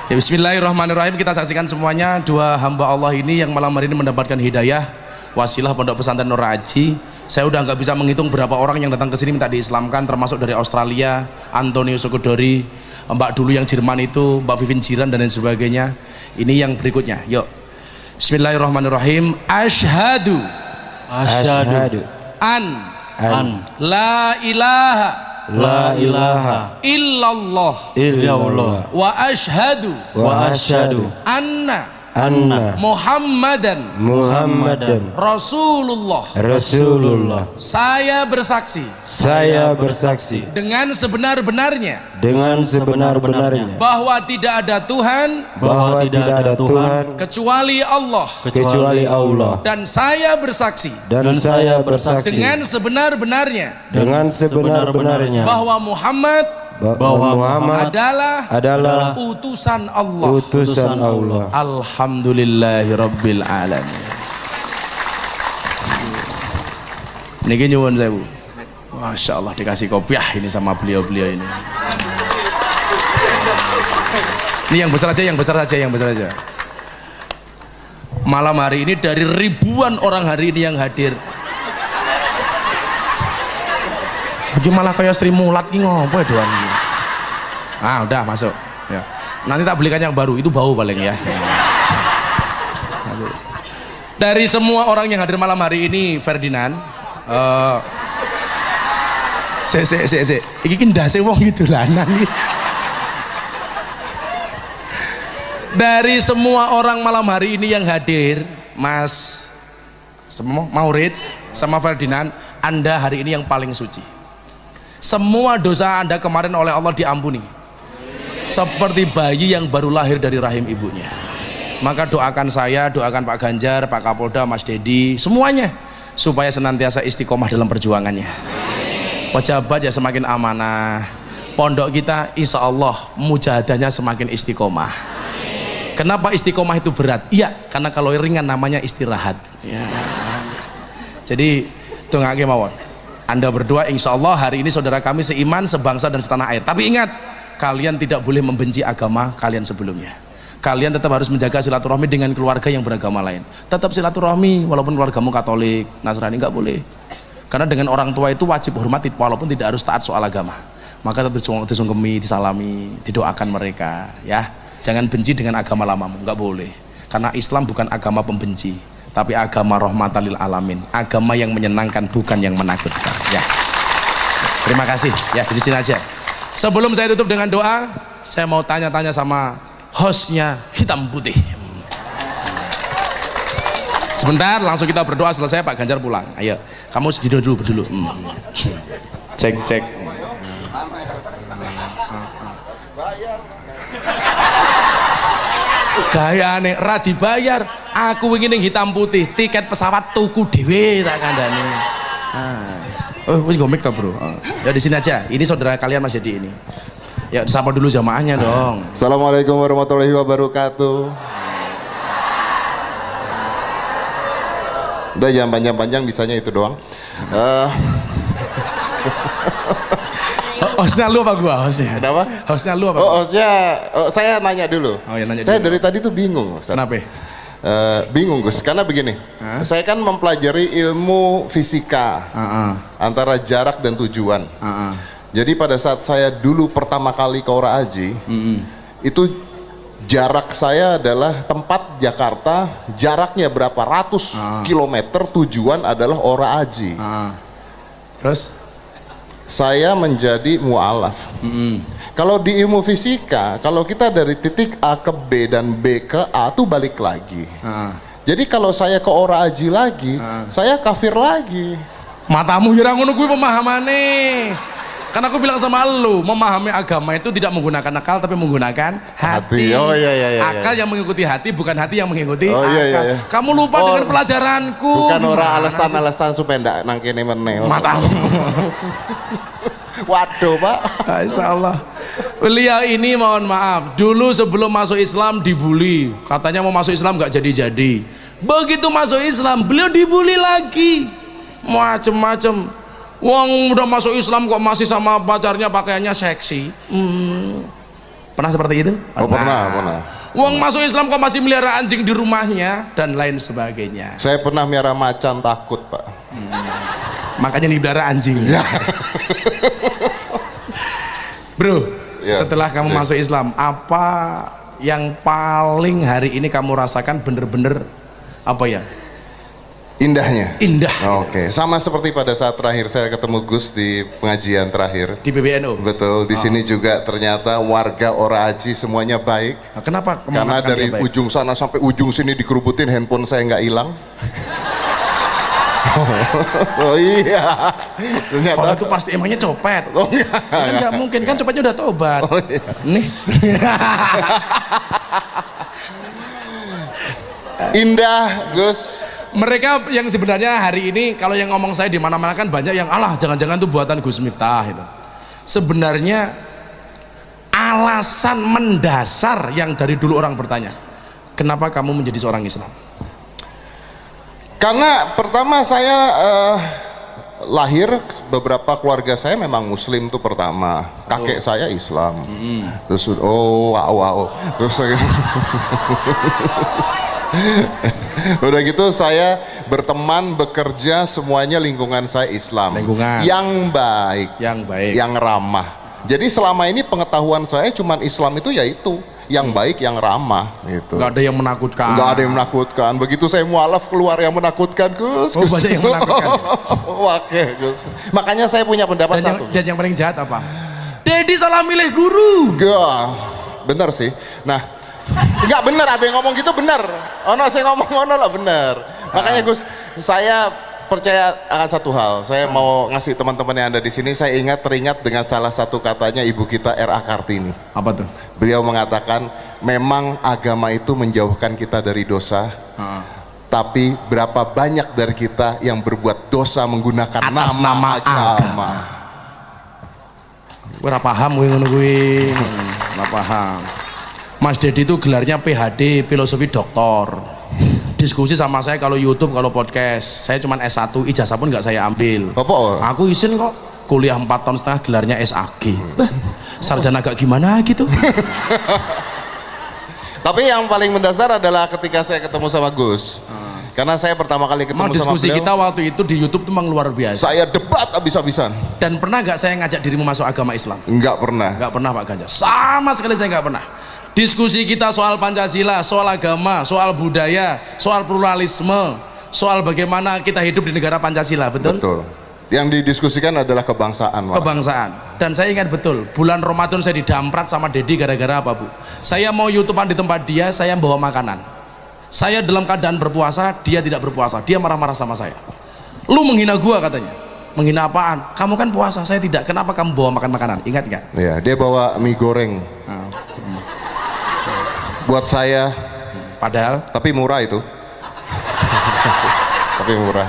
Ya, Bismillahirrahmanirrahim. Kita saksikan semuanya. Dua hamba Allah ini yang malam hari ini mendapatkan hidayah wasilah pondok pesantren Nur Aji. Saya udah nggak bisa menghitung berapa orang yang datang ke sini minta diislamkan termasuk dari Australia Antonio Sukudori Mbak dulu yang Jerman itu Mbak Vivin Jiran dan lain sebagainya. Ini yang berikutnya. Yuk. Bismillahirrahmanirrahim. Ashhadu asyhadu asyhadu an. An. La ilaha La ilaha illallah. illallah. Wa ashhadu wa asyhadu anna anna. Muhammadan. Muhammadan. Rasulullah. Rasulullah. saya bersaksi. Saya bersaksi. Dengan sebenar-benarnya. Dengan sebenar-benarnya. Bahwa tidak ada Tuhan. Bahwa tidak ada Tuhan. Kecuali Allah. Kecuali Allah. Dan saya bersaksi. Dan saya bersaksi. Dengan sebenar-benarnya. Dengan sebenar-benarnya. Bahwa Muhammad bahwa Muhammad adalah adalah utusan Allah. Utusan Allah. Alhamdulillahi Rabbil Alamin. Niki nyuwun sewu Masya Allah dikasih kopiah ini sama beliau-beliau ini. Ini yang besar aja, yang besar aja, yang besar aja. Malam hari ini dari ribuan orang hari ini yang hadir Lagi malah kayak Sri Mulat ini ngopo ya doan ini Ah udah masuk ya. Nanti tak belikan yang baru itu bau paling ya. Dari semua orang yang hadir malam hari ini Ferdinand eh se se se se iki ki ndase wong gitu lanan iki. Dari semua orang malam hari ini yang hadir, Mas semua Maurits sama Ferdinand, Anda hari ini yang paling suci. Semua dosa Anda kemarin oleh Allah diampuni. Seperti bayi yang baru lahir dari rahim ibunya. Maka doakan saya, doakan Pak Ganjar, Pak Kapolda, Mas Dedi, semuanya supaya senantiasa istiqomah dalam perjuangannya. Pejabat ya semakin amanah. Pondok kita insya Allah mujahadahnya semakin istiqomah. Kenapa istiqomah itu berat? Iya, karena kalau ringan namanya istirahat. Ya. Jadi tunggu mawon. Anda berdua insya Allah hari ini saudara kami seiman, sebangsa dan setanah air. Tapi ingat, kalian tidak boleh membenci agama kalian sebelumnya. Kalian tetap harus menjaga silaturahmi dengan keluarga yang beragama lain. Tetap silaturahmi walaupun keluargamu Katolik, Nasrani nggak boleh. Karena dengan orang tua itu wajib hormati walaupun tidak harus taat soal agama. Maka tetap disungkemi, disalami, didoakan mereka, ya. Jangan benci dengan agama lamamu, nggak boleh. Karena Islam bukan agama pembenci, tapi agama rahmatan lil alamin, agama yang menyenangkan bukan yang menakutkan, ya. Terima kasih, ya di sini aja. Sebelum saya tutup dengan doa, saya mau tanya-tanya sama hostnya hitam putih. Sebentar, langsung kita berdoa selesai Pak Ganjar pulang. Ayo, kamu sedih dulu dulu. Hmm. Cek cek. Gaya nih, ra dibayar. Aku ingin yang hitam putih, tiket pesawat tuku dewe tak kandani. Ah. Oh, wis gomik toh bro. Oh. Ya di sini aja. Ini saudara kalian Mas Jadi ini. Ya sapa dulu jamaahnya dong. Assalamualaikum warahmatullahi wabarakatuh. Udah jangan panjang-panjang bisanya itu doang. Oh, hostnya lu apa gua hostnya? Kenapa? Hostnya lu apa? oh, hostnya, oh, saya nanya dulu. Oh, ya, nanya saya dulu. dari tadi tuh bingung, Ustaz. Kenapa? Eh, bingung Gus, karena begini. Hah? Saya kan mempelajari ilmu fisika Heeh. antara jarak dan tujuan. Heeh. Jadi pada saat saya dulu pertama kali ke Ora Aji, itu jarak saya adalah tempat Jakarta, jaraknya berapa ratus Ah. kilometer, tujuan adalah Ora Aji. Heeh. Terus? Saya menjadi mualaf. Kalau di ilmu fisika, kalau kita dari titik A ke B dan B ke A tuh balik lagi. Heeh. Jadi kalau saya ke Ora Aji lagi, Ah. saya kafir lagi. Matamu ya ngono kuwi pemahamane. Karena aku bilang sama lu, memahami agama itu tidak menggunakan akal tapi menggunakan hati. Hati. Oh, iya, iya, iya, Akal iya. yang mengikuti hati bukan hati yang mengikuti Oh, iya, iya, akal. iya. Kamu lupa Oh, dengan pelajaranku. Bukan orang alasan-alasan supaya ndak nangkene meneh. Matamu. Waduh, Pak. Insya Allah. Beliau ini mohon maaf, dulu sebelum masuk Islam dibully. Katanya mau masuk Islam nggak jadi-jadi. Begitu masuk Islam, beliau dibully lagi. Macem-macem. Wong udah masuk Islam kok masih sama pacarnya pakaiannya seksi. Hmm. Pernah seperti itu? Oh, pernah, pernah. Wong masuk Islam kok masih melihara anjing di rumahnya dan lain sebagainya. Saya pernah miara macan takut, Pak. Makanya dipelihara anjing. Bro, Ya, setelah kamu ya. masuk Islam, apa yang paling hari ini kamu rasakan bener-bener apa ya? Indahnya. indah Oke, sama seperti pada saat terakhir saya ketemu Gus di pengajian terakhir. di PBNU Betul, di sini juga ternyata warga Ora Aji semuanya baik. Nah, kenapa Karena dari baik? ujung sana sampai ujung sini dikerubutin handphone saya nggak hilang. Oh iya, ternyata kalau itu pasti emangnya copet Oh, enggak. kan nggak mungkin kan copetnya udah tobat Oh, iya. nih indah Gus. mereka yang sebenarnya hari ini kalau yang ngomong saya di mana-mana kan banyak yang alah jangan-jangan itu buatan Gus Miftah itu. Sebenarnya alasan mendasar yang dari dulu orang bertanya, kenapa kamu menjadi seorang Islam? Karena pertama saya eh, lahir beberapa keluarga saya memang Muslim tuh pertama. Kakek saya Islam. Terus oh wow wow. Terus saya Udah gitu saya berteman, bekerja, semuanya lingkungan saya Islam. Lingkungan. Yang baik, Yang baik. yang ramah. Jadi selama ini pengetahuan saya cuman Islam itu yaitu yang baik, yang ramah gitu. Nggak ada yang menakutkan. Nggak ada yang menakutkan. Begitu saya mualaf keluar yang menakutkan, Gus. Oh, Gus. yang menakutkan ya? Oke, Gus. Makanya saya punya pendapat Dan yang, satu. dan yang paling jahat apa? Dedi salah milih guru. Gak, bener sih. Nah, nggak bener ada yang ngomong gitu bener. Oh no, saya ngomong ono lah bener. Makanya Gus, saya percaya akan satu hal. Saya mau ngasih teman-teman yang ada di sini. Saya ingat teringat dengan salah satu katanya ibu kita R.A. Kartini. Apa tuh? Beliau mengatakan, memang agama itu menjauhkan kita dari dosa, tapi berapa banyak dari kita yang berbuat dosa menggunakan Atas nama, nama agama. Gue ora paham gue ngono kuwi. Ora paham. Mas Dedi itu gelarnya PhD, filosofi doktor. Diskusi sama saya kalau YouTube, kalau podcast. Saya cuma S1, ijazah pun nggak saya ambil. Apa? Aku izin kok kuliah 4 tahun setengah gelarnya SAG. Bah, sarjana agak gimana gitu. Tapi yang paling mendasar adalah ketika saya ketemu sama Gus. Karena saya pertama kali ketemu Memang sama diskusi beliau, kita waktu itu di YouTube itu memang luar biasa. saya debat habis-habisan. Dan pernah nggak saya ngajak dirimu masuk agama Islam? Enggak pernah. Nggak pernah Pak Ganjar. Sama sekali saya nggak pernah. Diskusi kita soal Pancasila, soal agama, soal budaya, soal pluralisme, soal bagaimana kita hidup di negara Pancasila, betul? Betul. Yang didiskusikan adalah kebangsaan. malah. Kebangsaan. Dan saya ingat betul, bulan Ramadan saya didamprat sama Dedi gara-gara apa, Bu? Saya mau YouTubean di tempat dia, saya bawa makanan. Saya dalam keadaan berpuasa, dia tidak berpuasa. Dia marah-marah sama saya. Lu menghina gua katanya. Menghina apaan? Kamu kan puasa, saya tidak. Kenapa kamu bawa makan makanan? Ingat nggak? Iya, dia bawa mie goreng. Nah, Buat saya, padahal tapi murah itu. tapi murah.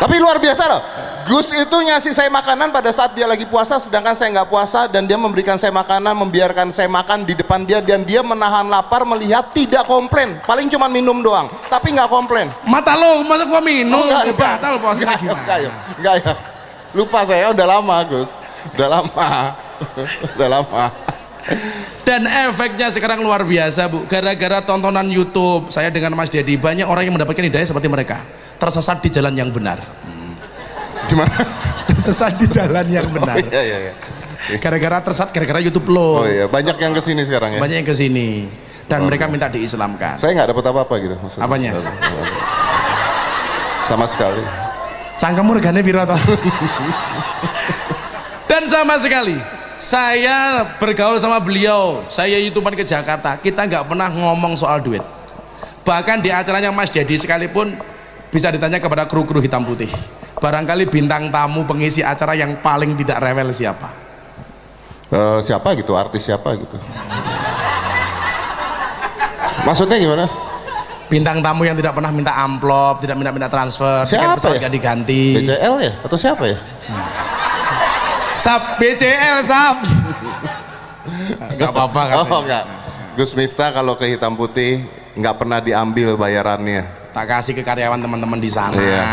Tapi luar biasa loh. Gus itu ngasih saya makanan pada saat dia lagi puasa, sedangkan saya nggak puasa dan dia memberikan saya makanan, membiarkan saya makan di depan dia dan dia menahan lapar melihat tidak komplain, paling cuma minum doang, tapi nggak komplain. mata lo masa gua minum Oh, enggak, enggak. batal puasanya Enggak, gimana Enggak ya, enggak ya. Lupa saya udah lama Gus, udah lama, udah lama. Dan efeknya sekarang luar biasa bu gara-gara tontonan YouTube saya dengan Mas Dedi banyak orang yang mendapatkan hidayah seperti mereka tersesat di jalan yang benar Gimana? tersesat di jalan yang benar Iya iya iya. gara-gara tersesat gara-gara YouTube lo Oh iya, banyak yang ke sini sekarang ya. banyak yang ke sini dan Oh, mereka iya. minta diislamkan Saya nggak dapat apa-apa gitu maksudnya. Apanya? Sama sekali. cangkemmu regane toh? dan sama sekali saya bergaul sama beliau saya youtuber ke Jakarta kita nggak pernah ngomong soal duit bahkan di acaranya Mas Dedi sekalipun bisa ditanya kepada kru-kru hitam putih barangkali bintang tamu pengisi acara yang paling tidak rewel siapa Eh, siapa gitu? Artis siapa gitu? Maksudnya gimana? bintang tamu yang tidak pernah minta amplop tidak minta minta transfer tiket Siapa pesawat ya? diganti BCL ya? Atau siapa ya? Sap BCL Sap nggak apa-apa Oh katanya. enggak. Gus Miftah kalau ke hitam putih nggak pernah diambil bayarannya. tak kasih ke karyawan teman-teman di sana Iya.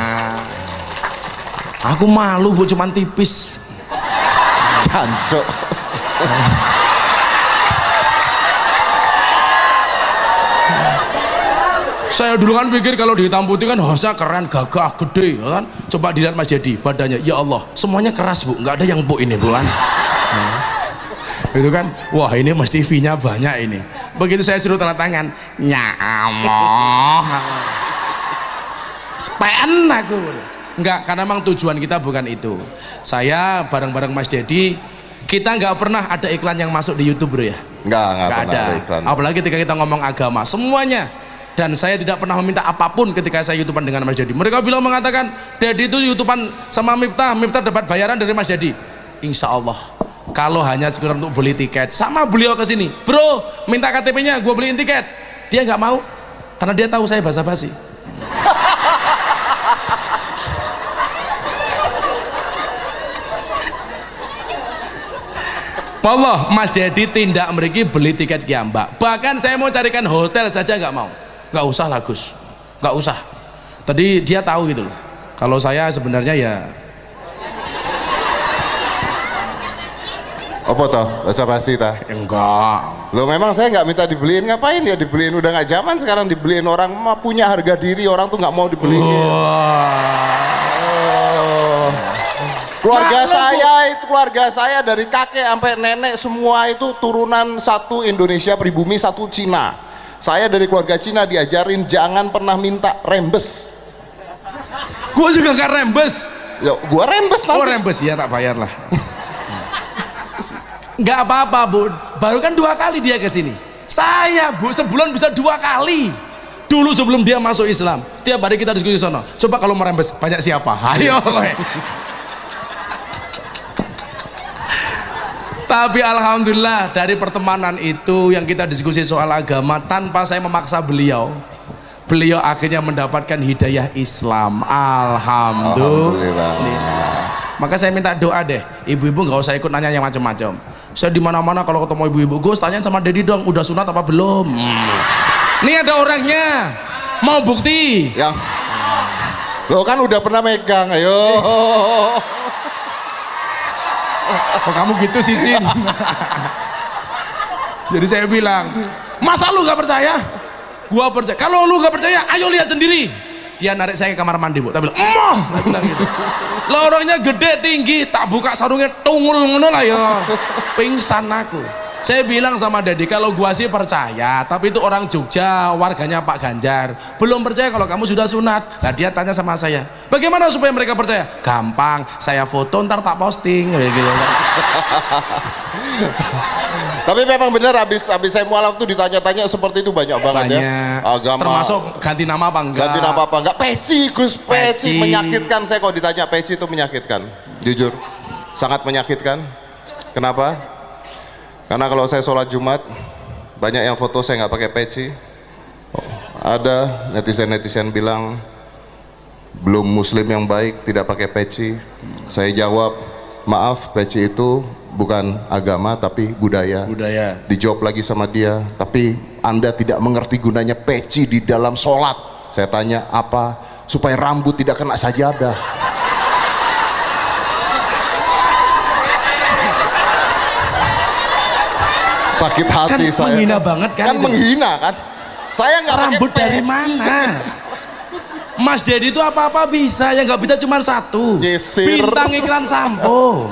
aku malu bu cuman tipis Cancok. saya dulu kan pikir kalau di hitam putih kan hostnya keren gagah gede ya kan coba dilihat Mas Jadi badannya ya Allah semuanya keras bu nggak ada yang bu ini bu kan Nah, itu kan wah ini mesti V nya banyak ini begitu saya suruh tanda tangan nyamoh Sepen aku. Enggak, karena memang tujuan kita bukan itu. Saya bareng-bareng Mas Dedi, kita nggak pernah ada iklan yang masuk di YouTube bro ya. Enggak, enggak Nggak pernah ada. ada iklan. Apalagi ketika kita ngomong agama, semuanya. Dan saya tidak pernah meminta apa pun ketika saya YouTubean dengan Mas Dedi. Mereka bilang mengatakan, Dedi itu YouTubean sama Miftah, Miftah dapat bayaran dari Mas Dedi. Insya Allah. Kalau hanya sekedar untuk beli tiket, sama beliau ke sini, bro, minta KTP-nya, gue beliin tiket. Dia nggak mau, karena dia tahu saya basa-basi. Wallah, Mas Dedi tindak meriki beli tiket kiambak. Bahkan saya mau carikan hotel saja nggak mau. Nggak usah lah Gus, nggak usah. Tadi dia tahu gitu loh. Kalau saya sebenarnya ya Apa toh? Bahasa basi ta? enggak. Lo memang saya nggak minta dibeliin ngapain ya dibeliin udah nggak zaman sekarang dibeliin orang mah punya harga diri orang tuh nggak mau dibeliin. Oh. Keluarga Maklum, saya itu keluarga saya dari kakek sampai nenek semua itu turunan satu Indonesia pribumi satu Cina. Saya dari keluarga Cina diajarin jangan pernah minta rembes. Gue juga nggak rembes. Ya, gua rembes Oh nanti. rembes ya tak bayar lah. Nggak apa-apa bu, baru kan dua kali dia ke sini. Saya bu sebulan bisa dua kali. Dulu sebelum dia masuk Islam, tiap hari kita diskusi sono. Coba kalau merembes banyak siapa? Ayo. Tapi alhamdulillah dari pertemanan itu yang kita diskusi soal agama tanpa saya memaksa beliau, beliau akhirnya mendapatkan hidayah Islam. Alhamdulillah. Maka saya minta doa deh, ibu-ibu nggak usah ikut nanya yang macam-macam. Saya di mana-mana kalau ketemu ibu-ibu, Gus tanya sama Dedi dong, udah sunat apa belum? Ini ada orangnya, mau bukti. Yang Lo kan udah pernah megang, ayo. Oh kamu gitu sih Cin. Jadi saya bilang, masa lu gak percaya? Gua percaya. Kalau lu gak percaya, ayo lihat sendiri. Dia narik saya ke kamar mandi bu. Tak bilang, emoh. Bilang gitu. Lorongnya gede tinggi, tak buka sarungnya tungul ngono lah ya. Pingsan aku. Saya bilang sama Dedi, kalau gua sih percaya, tapi itu orang Jogja, warganya Pak Ganjar. Belum percaya kalau kamu sudah sunat. Nah dia tanya sama saya, bagaimana supaya mereka percaya? Gampang, saya foto ntar tak posting. Gitu. Tapi memang benar habis habis saya mualaf tuh ditanya-tanya seperti itu banyak banget ya. Banyak. Agama. Termasuk ganti nama apa enggak? ganti nama apa enggak? Peci, Gus, peci. Peci. Menyakitkan saya kalau ditanya peci itu menyakitkan. Jujur. Sangat menyakitkan. Kenapa? Karena kalau saya sholat Jumat banyak yang foto saya nggak pakai peci. Ada netizen-netizen bilang belum muslim yang baik tidak pakai peci. Saya jawab, maaf peci itu bukan agama tapi budaya Budaya. dijawab lagi sama dia tapi anda tidak mengerti gunanya peci di dalam sholat saya tanya apa supaya rambut tidak kena sajadah sakit hati Kan saya menghina banget kan kan itu. menghina kan saya nggak Rambut dari mana? Mas Dedi itu apa-apa bisa, ya nggak bisa cuma satu. Nyisir. Bintang iklan sampo.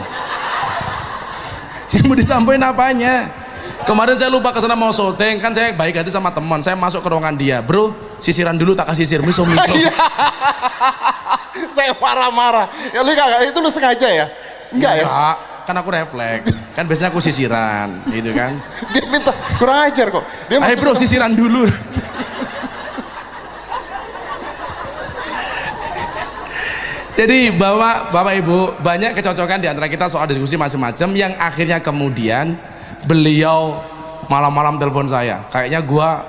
Yang mau disampoin apanya? Kemarin saya lupa ke sana mau syuting, kan saya baik hati sama teman. Saya masuk ke ruangan dia, bro, sisiran dulu tak kasih sisir, miso miso. Iya. saya marah-marah ya lu nggak itu lu sengaja ya enggak ya kan aku refleks. Kan biasanya aku sisiran, gitu kan. dia minta kurang ajar kok dia Ayo bro, sisiran dulu. Jadi bapak, bapak ibu banyak kecocokan di antara kita soal diskusi macam-macam yang akhirnya kemudian beliau malam-malam telepon saya. Kayaknya gua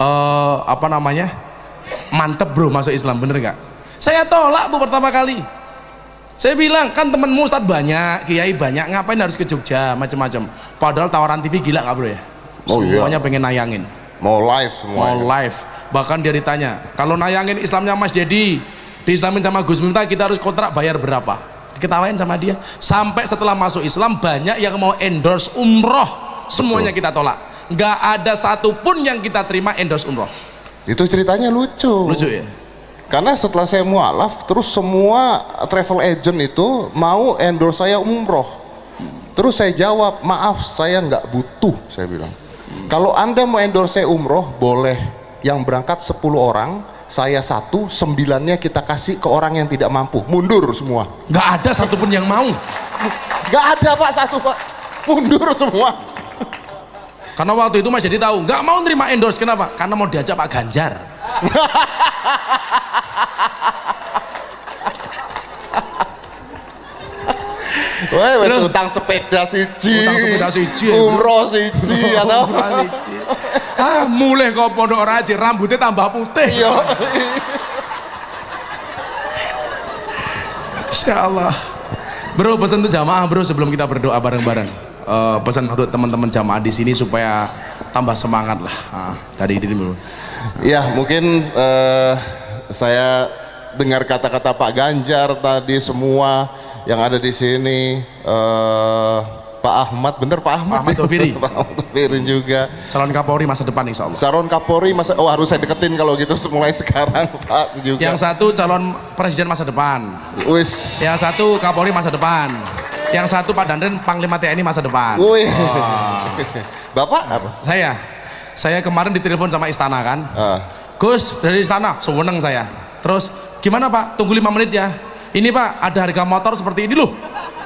eh apa namanya mantep bro masuk Islam bener nggak? Saya tolak bu pertama kali. Saya bilang kan temenmu Ustadz banyak, kiai banyak, ngapain harus ke Jogja macam-macam. Padahal tawaran TV gila nggak bro ya? Oh, iya. Semuanya pengen nayangin. Mau live semua mau live. Bahkan dia ditanya kalau nayangin Islamnya Mas Dedi diislamin sama Gus Miftah kita harus kontrak bayar berapa? Diketawain sama dia. Sampai setelah masuk Islam banyak yang mau endorse umroh. Semuanya kita tolak. Nggak ada satupun yang kita terima endorse umroh. Itu ceritanya lucu. Lucu ya Karena setelah saya mualaf, terus semua travel agent itu mau endorse saya umroh. Terus saya jawab, maaf saya nggak butuh, saya bilang. Kalau anda mau endorse saya umroh, boleh. Yang berangkat 10 orang, saya satu, sembilannya kita kasih ke orang yang tidak mampu. Mundur semua. nggak ada satupun yang mau Gak ada pak satu pak. Mundur semua. karena waktu itu Mas jadi tahu nggak mau nerima endorse kenapa karena mau diajak Pak Ganjar Wah, wes utang sepeda siji, Utang sepeda siji, ya, umroh siji, atau? ah mulai kok pondok raji rambutnya tambah putih. Iya. Insya Allah Bro pesan untuk jamaah bro sebelum kita berdoa bareng-bareng. Eh, pesan untuk teman-teman jamaah di sini supaya tambah semangat lah Ah, dari diri bro Ya mungkin eh, saya dengar kata-kata Pak Ganjar tadi semua yang ada di sini eh, Pak Ahmad bener Pak Ahmad? Pak Ahmad Taufiri. Pak Ahmad Taufiri juga. Calon Kapolri masa depan insya Allah. Saron Kapolri masa oh harus saya deketin kalau gitu mulai sekarang Pak juga. Yang satu calon presiden masa depan. Wis. Yang satu Kapolri masa depan. Yang satu Pak Danren Panglima TNI masa depan. Wih. Wah. Bapak? Apa saya saya kemarin ditelepon sama istana kan. Ah. Gus dari istana sewenang saya. Terus gimana pak? Tunggu lima menit ya. Ini pak ada harga motor seperti ini. Loh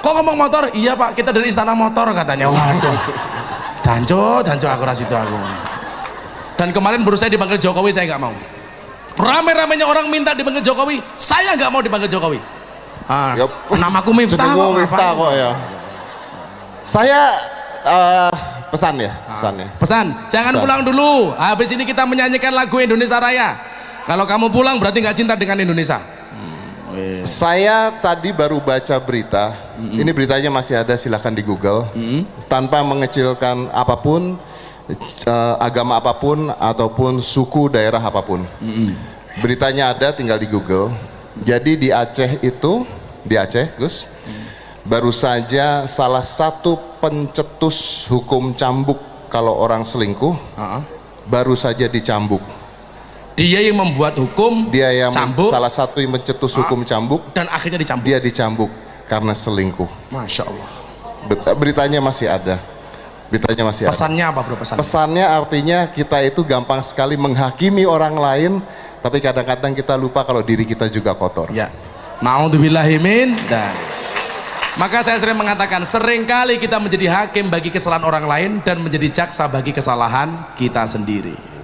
kok ngomong motor? Iya pak kita dari istana motor katanya. Waduh. Danco danco aku ras itu aku. Dan kemarin baru saya dipanggil Jokowi saya nggak mau. Rame-ramenya orang minta dipanggil Jokowi saya nggak mau dipanggil Jokowi. Ah, Yup. namaku Miftah Miftah kok ya. Saya eh, pesan ya pesan ya Pesan, jangan Pesan. pulang dulu. Habis ini kita menyanyikan lagu Indonesia Raya. Kalau kamu pulang berarti nggak cinta dengan Indonesia. Saya tadi baru baca berita. Ini beritanya masih ada, silahkan di Google. Tanpa mengecilkan apa pun, eh, agama apa pun ataupun suku daerah apa pun. Beritanya ada, tinggal di Google. Jadi di Aceh itu, di Aceh, Gus, baru saja salah satu pencetus hukum cambuk kalau orang selingkuh Ah. baru saja dicambuk. Dia yang membuat hukum, Dia yang cambuk, salah satu yang mencetus hukum cambuk dan akhirnya dicambuk. dia dicambuk karena selingkuh. Masya Allah. Bet- Beritanya masih ada. Beritanya masih ada. Pesannya apa bro pesannya? Pesannya artinya kita itu gampang sekali menghakimi orang lain, tapi kadang-kadang kita lupa kalau diri kita juga kotor. Ya. Naudzubillahimin dan maka saya sering mengatakan sering kali kita menjadi hakim bagi kesalahan orang lain dan menjadi jaksa bagi kesalahan kita sendiri.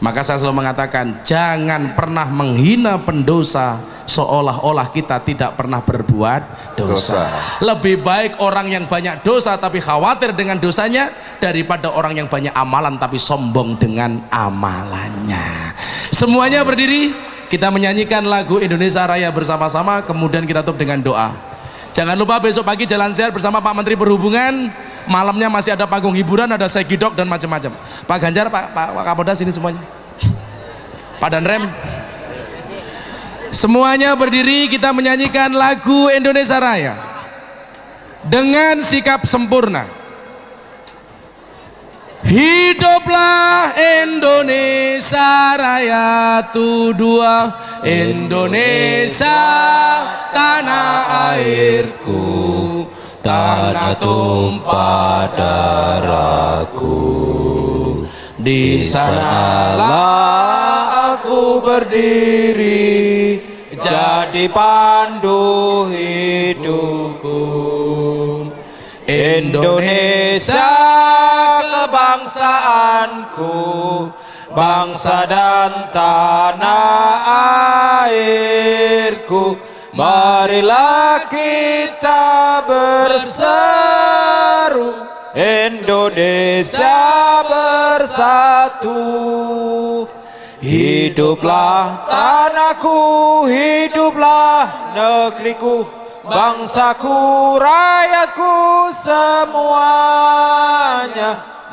Maka saya selalu mengatakan jangan pernah menghina pendosa seolah-olah kita tidak pernah berbuat dosa. Dosa. Lebih baik orang yang banyak dosa tapi khawatir dengan dosanya daripada orang yang banyak amalan tapi sombong dengan amalannya. Semuanya berdiri, kita menyanyikan lagu Indonesia Raya bersama-sama kemudian kita tutup dengan doa. Jangan lupa besok pagi jalan sehat bersama Pak Menteri Perhubungan. Malamnya masih ada panggung hiburan, ada segidok dan macam-macam. Pak Ganjar, Pak, Pak, Pak Kapolda sini semuanya. Pak Danrem. Semuanya berdiri kita menyanyikan lagu Indonesia Raya dengan sikap sempurna. Hiduplah Indonesia Raya dua Indonesia tanah airku tanah tumpah darahku. Di sanalah aku berdiri jadi pandu hidupku. Indonesia kebangsaanku bangsa dan tanah airku marilah kita berseru Indonesia bersatu Hiduplah tanahku, hiduplah negeriku, bangsaku, rakyatku semuanya.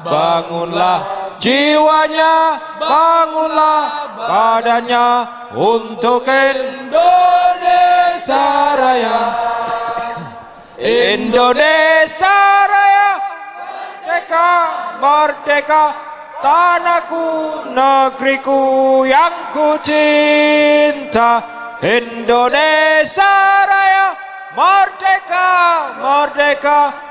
Bangunlah jiwanya, bangunlah badannya untuk Indonesia Raya. Indonesia Raya, merdeka, merdeka, tanahku, negeriku yang ku cinta. Indonesia Raya, merdeka, merdeka,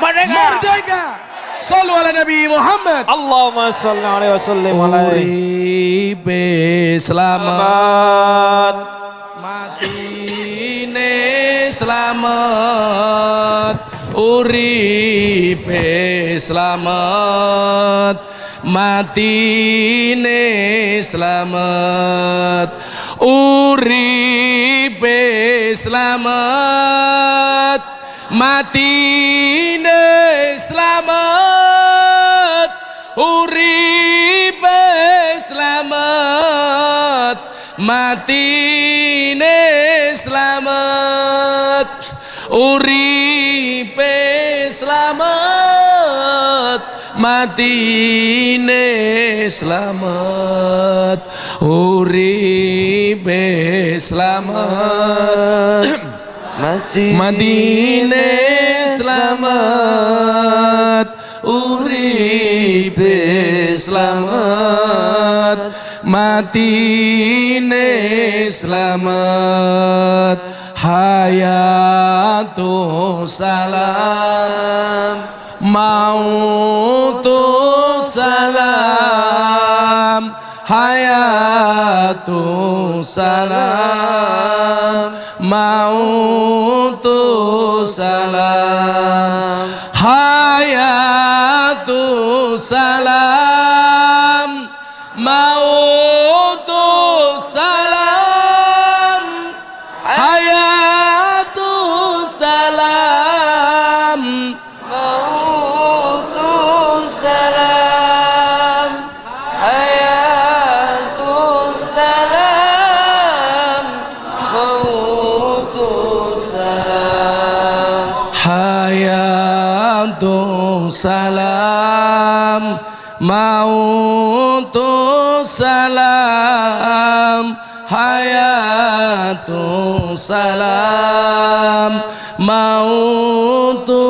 Merdeka! Merdeka! Sallu ala Nabi Muhammad. Allahumma salli alaihi wasallim alaihi Uripe selamat matine selamat uripe selamat matine selamat uripe selamat matine selamat. Uripe selamat. Matine selamat. Uripe selamat. Matine selamat. Uripe selamat Mati Madine selamat uripe selamat. Matine selamat hayatu salam mautu salam hayatu salam. Mautu salam salam mautu salam hayatu salam mautu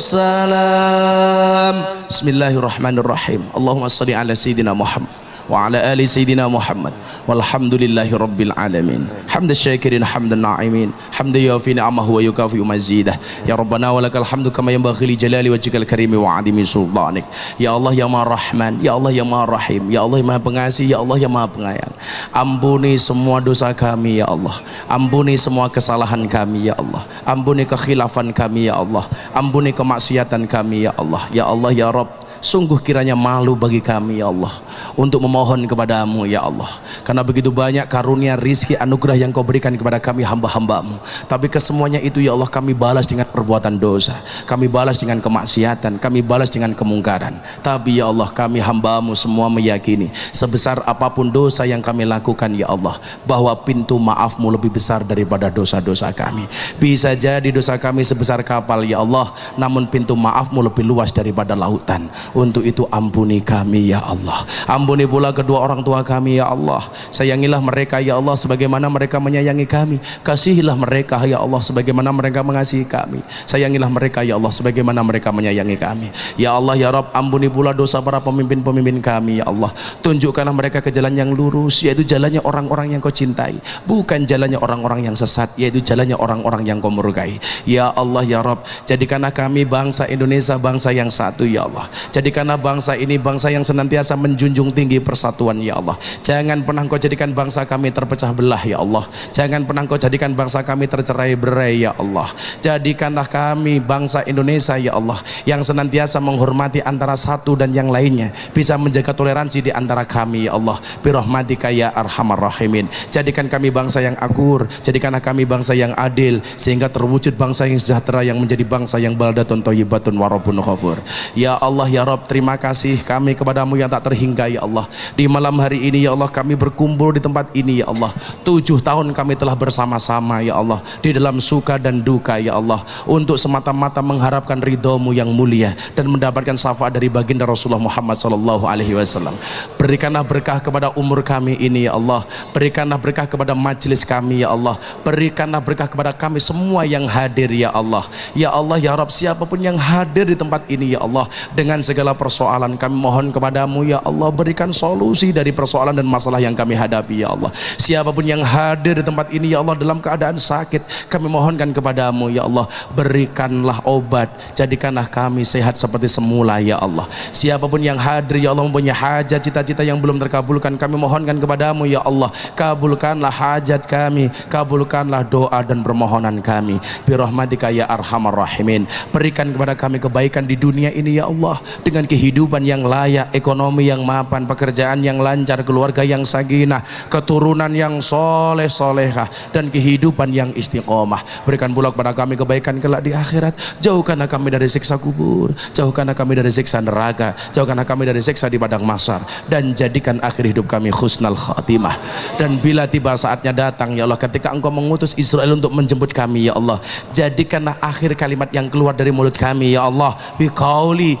salam. Bismillahirrahmanirrahim. Allahumma salli ala Sayyidina Muhammad وعلى آل سيدنا محمد. والحمد لله رب العالمين. حمد الشاكرين حمد النعيمين حمد يوفي نعمه ويكافي مزيده. يا ربنا ولك الحمد كما ينبغي لجلال وجهك الكريم وعظيم سلطانك. يا الله يا ما رحمن يا الله يا ما رحيم. يا الله يا ما pengasih يا الله يا ما pengayang ampuni semua dosa kami ya Allah ampuni semua kesalahan kami ya Allah ampuni kekhilafan kami ya Allah ampuni kemaksiatan kami ya Allah ya Allah ya Rabb Sungguh kiranya malu bagi kami ya Allah untuk memohon kepadamu ya Allah. Karena begitu banyak karunia rizki anugerah yang kau berikan kepada kami hamba-hambamu. Tapi kesemuanya itu ya Allah kami balas dengan perbuatan dosa. Kami balas dengan kemaksiatan. Kami balas dengan kemungkaran. Tapi ya Allah kami hambamu semua meyakini sebesar apa pun dosa yang kami lakukan ya Allah bahwa pintu maafmu lebih besar daripada dosa-dosa kami. Bisa jadi dosa kami sebesar kapal ya Allah namun pintu maafmu lebih luas daripada lautan. Untuk itu ampuni kami ya Allah. Ampuni pula kedua orang tua kami ya Allah. Sayangilah mereka ya Allah sebagaimana mereka menyayangi kami. Kasihilah mereka ya Allah sebagaimana mereka mengasihi kami. Sayangilah mereka ya Allah sebagaimana mereka menyayangi kami. Ya Allah ya Rabb ampuni pula dosa para pemimpin-pemimpin kami ya Allah. Tunjukkanlah mereka ke jalan yang lurus yaitu jalannya orang-orang yang kau cintai. Bukan jalannya orang-orang yang sesat yaitu jalannya orang-orang yang kau murkai. Ya Allah ya Rabb jadikanlah kami bangsa Indonesia bangsa yang satu ya Allah. Jadikanlah bangsa ini bangsa yang senantiasa menjunjung tinggi persatuan ya Allah. Jangan pernah kau jadikan bangsa kami terpecah belah ya Allah. Jangan pernah kau jadikan bangsa kami tercerai-berai ya Allah. Jadikanlah kami bangsa Indonesia ya Allah yang senantiasa menghormati antara satu dan yang lainnya. Bisa menjaga toleransi di antara kami ya Allah. Birahmatika ya arhamar rahimin. Jadikan kami bangsa yang akur, jadikanlah kami bangsa yang adil sehingga terwujud bangsa yang sejahtera yang menjadi bangsa yang baldatun thayyibatun warabun ghafur. Ya Allah ya Rabb Rob terima kasih kami kepadamu yang tak terhingga ya Allah. Di malam hari ini ya Allah kami berkumpul di tempat ini ya Allah. Tujuh tahun kami telah bersama-sama ya Allah di dalam suka dan duka ya Allah untuk semata-mata mengharapkan ridhomu yang mulia dan mendapatkan syafaat dari baginda Rasulullah Muhammad sallallahu alaihi wasallam. Berikanlah berkah kepada umur kami ini ya Allah. Berikanlah berkah kepada majelis kami ya Allah. Berikanlah berkah kepada kami semua yang hadir ya Allah. Ya Allah ya Rob siapa pun yang hadir di tempat ini ya Allah dengan segala persoalan. Kami mohon kepadamu ya Allah berikan solusi dari persoalan dan masalah yang kami hadapi ya Allah. Siapa pun yang hadir di tempat ini ya Allah dalam keadaan sakit kami mohonkan kepadamu ya Allah berikanlah obat. Jadikanlah kami sehat seperti semula ya Allah. Siapa pun yang hadir ya Allah mempunyai hajat cita-cita yang belum terkabulkan kami mohonkan kepadamu ya Allah kabulkanlah hajat kami kabulkanlah doa dan permohonan kami. Birahmatika ya arhamar rahimin. Berikan kepada kami kebaikan di dunia ini ya Allah dengan kehidupan yang layak ekonomi yang mapan pekerjaan yang lancar keluarga yang sakinah keturunan yang soleh solehah dan kehidupan yang istiqomah. Berikan pula kepada kami kebaikan kelak di akhirat. Jauhkanlah kami dari siksa kubur. Jauhkanlah kami dari siksa neraka. Jauhkanlah kami dari siksa di padang masar. Dan jadikan akhir hidup kami khusnal khatimah. Dan bila tiba saatnya datang ya Allah ketika engkau mengutus Israel untuk menjemput kami ya Allah jadikanlah akhir kalimat yang keluar dari mulut kami ya Allah. Biqauli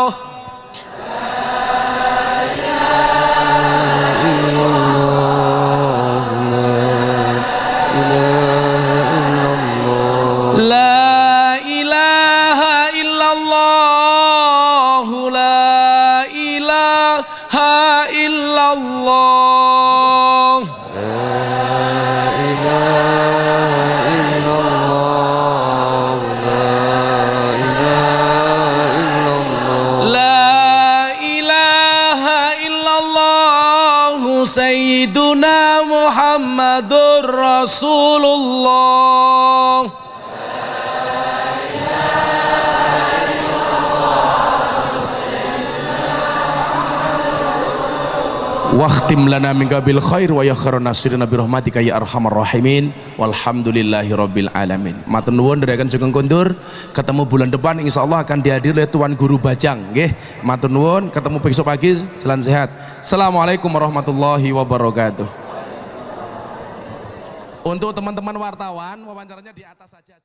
Rasulullah Wahtim lana minka bil khair wa ya khairan nasirina bi rahmatika ya arhamar rahimin walhamdulillahi rabbil alamin. Matur nuwun dereken sugeng kondur ketemu bulan depan insyaallah akan dihadiri oleh Tuan Guru Bajang nggih. Matur nuwun ketemu besok pagi jalan sehat. Assalamualaikum warahmatullahi wabarakatuh. Untuk teman-teman wartawan wawancaranya di atas saja.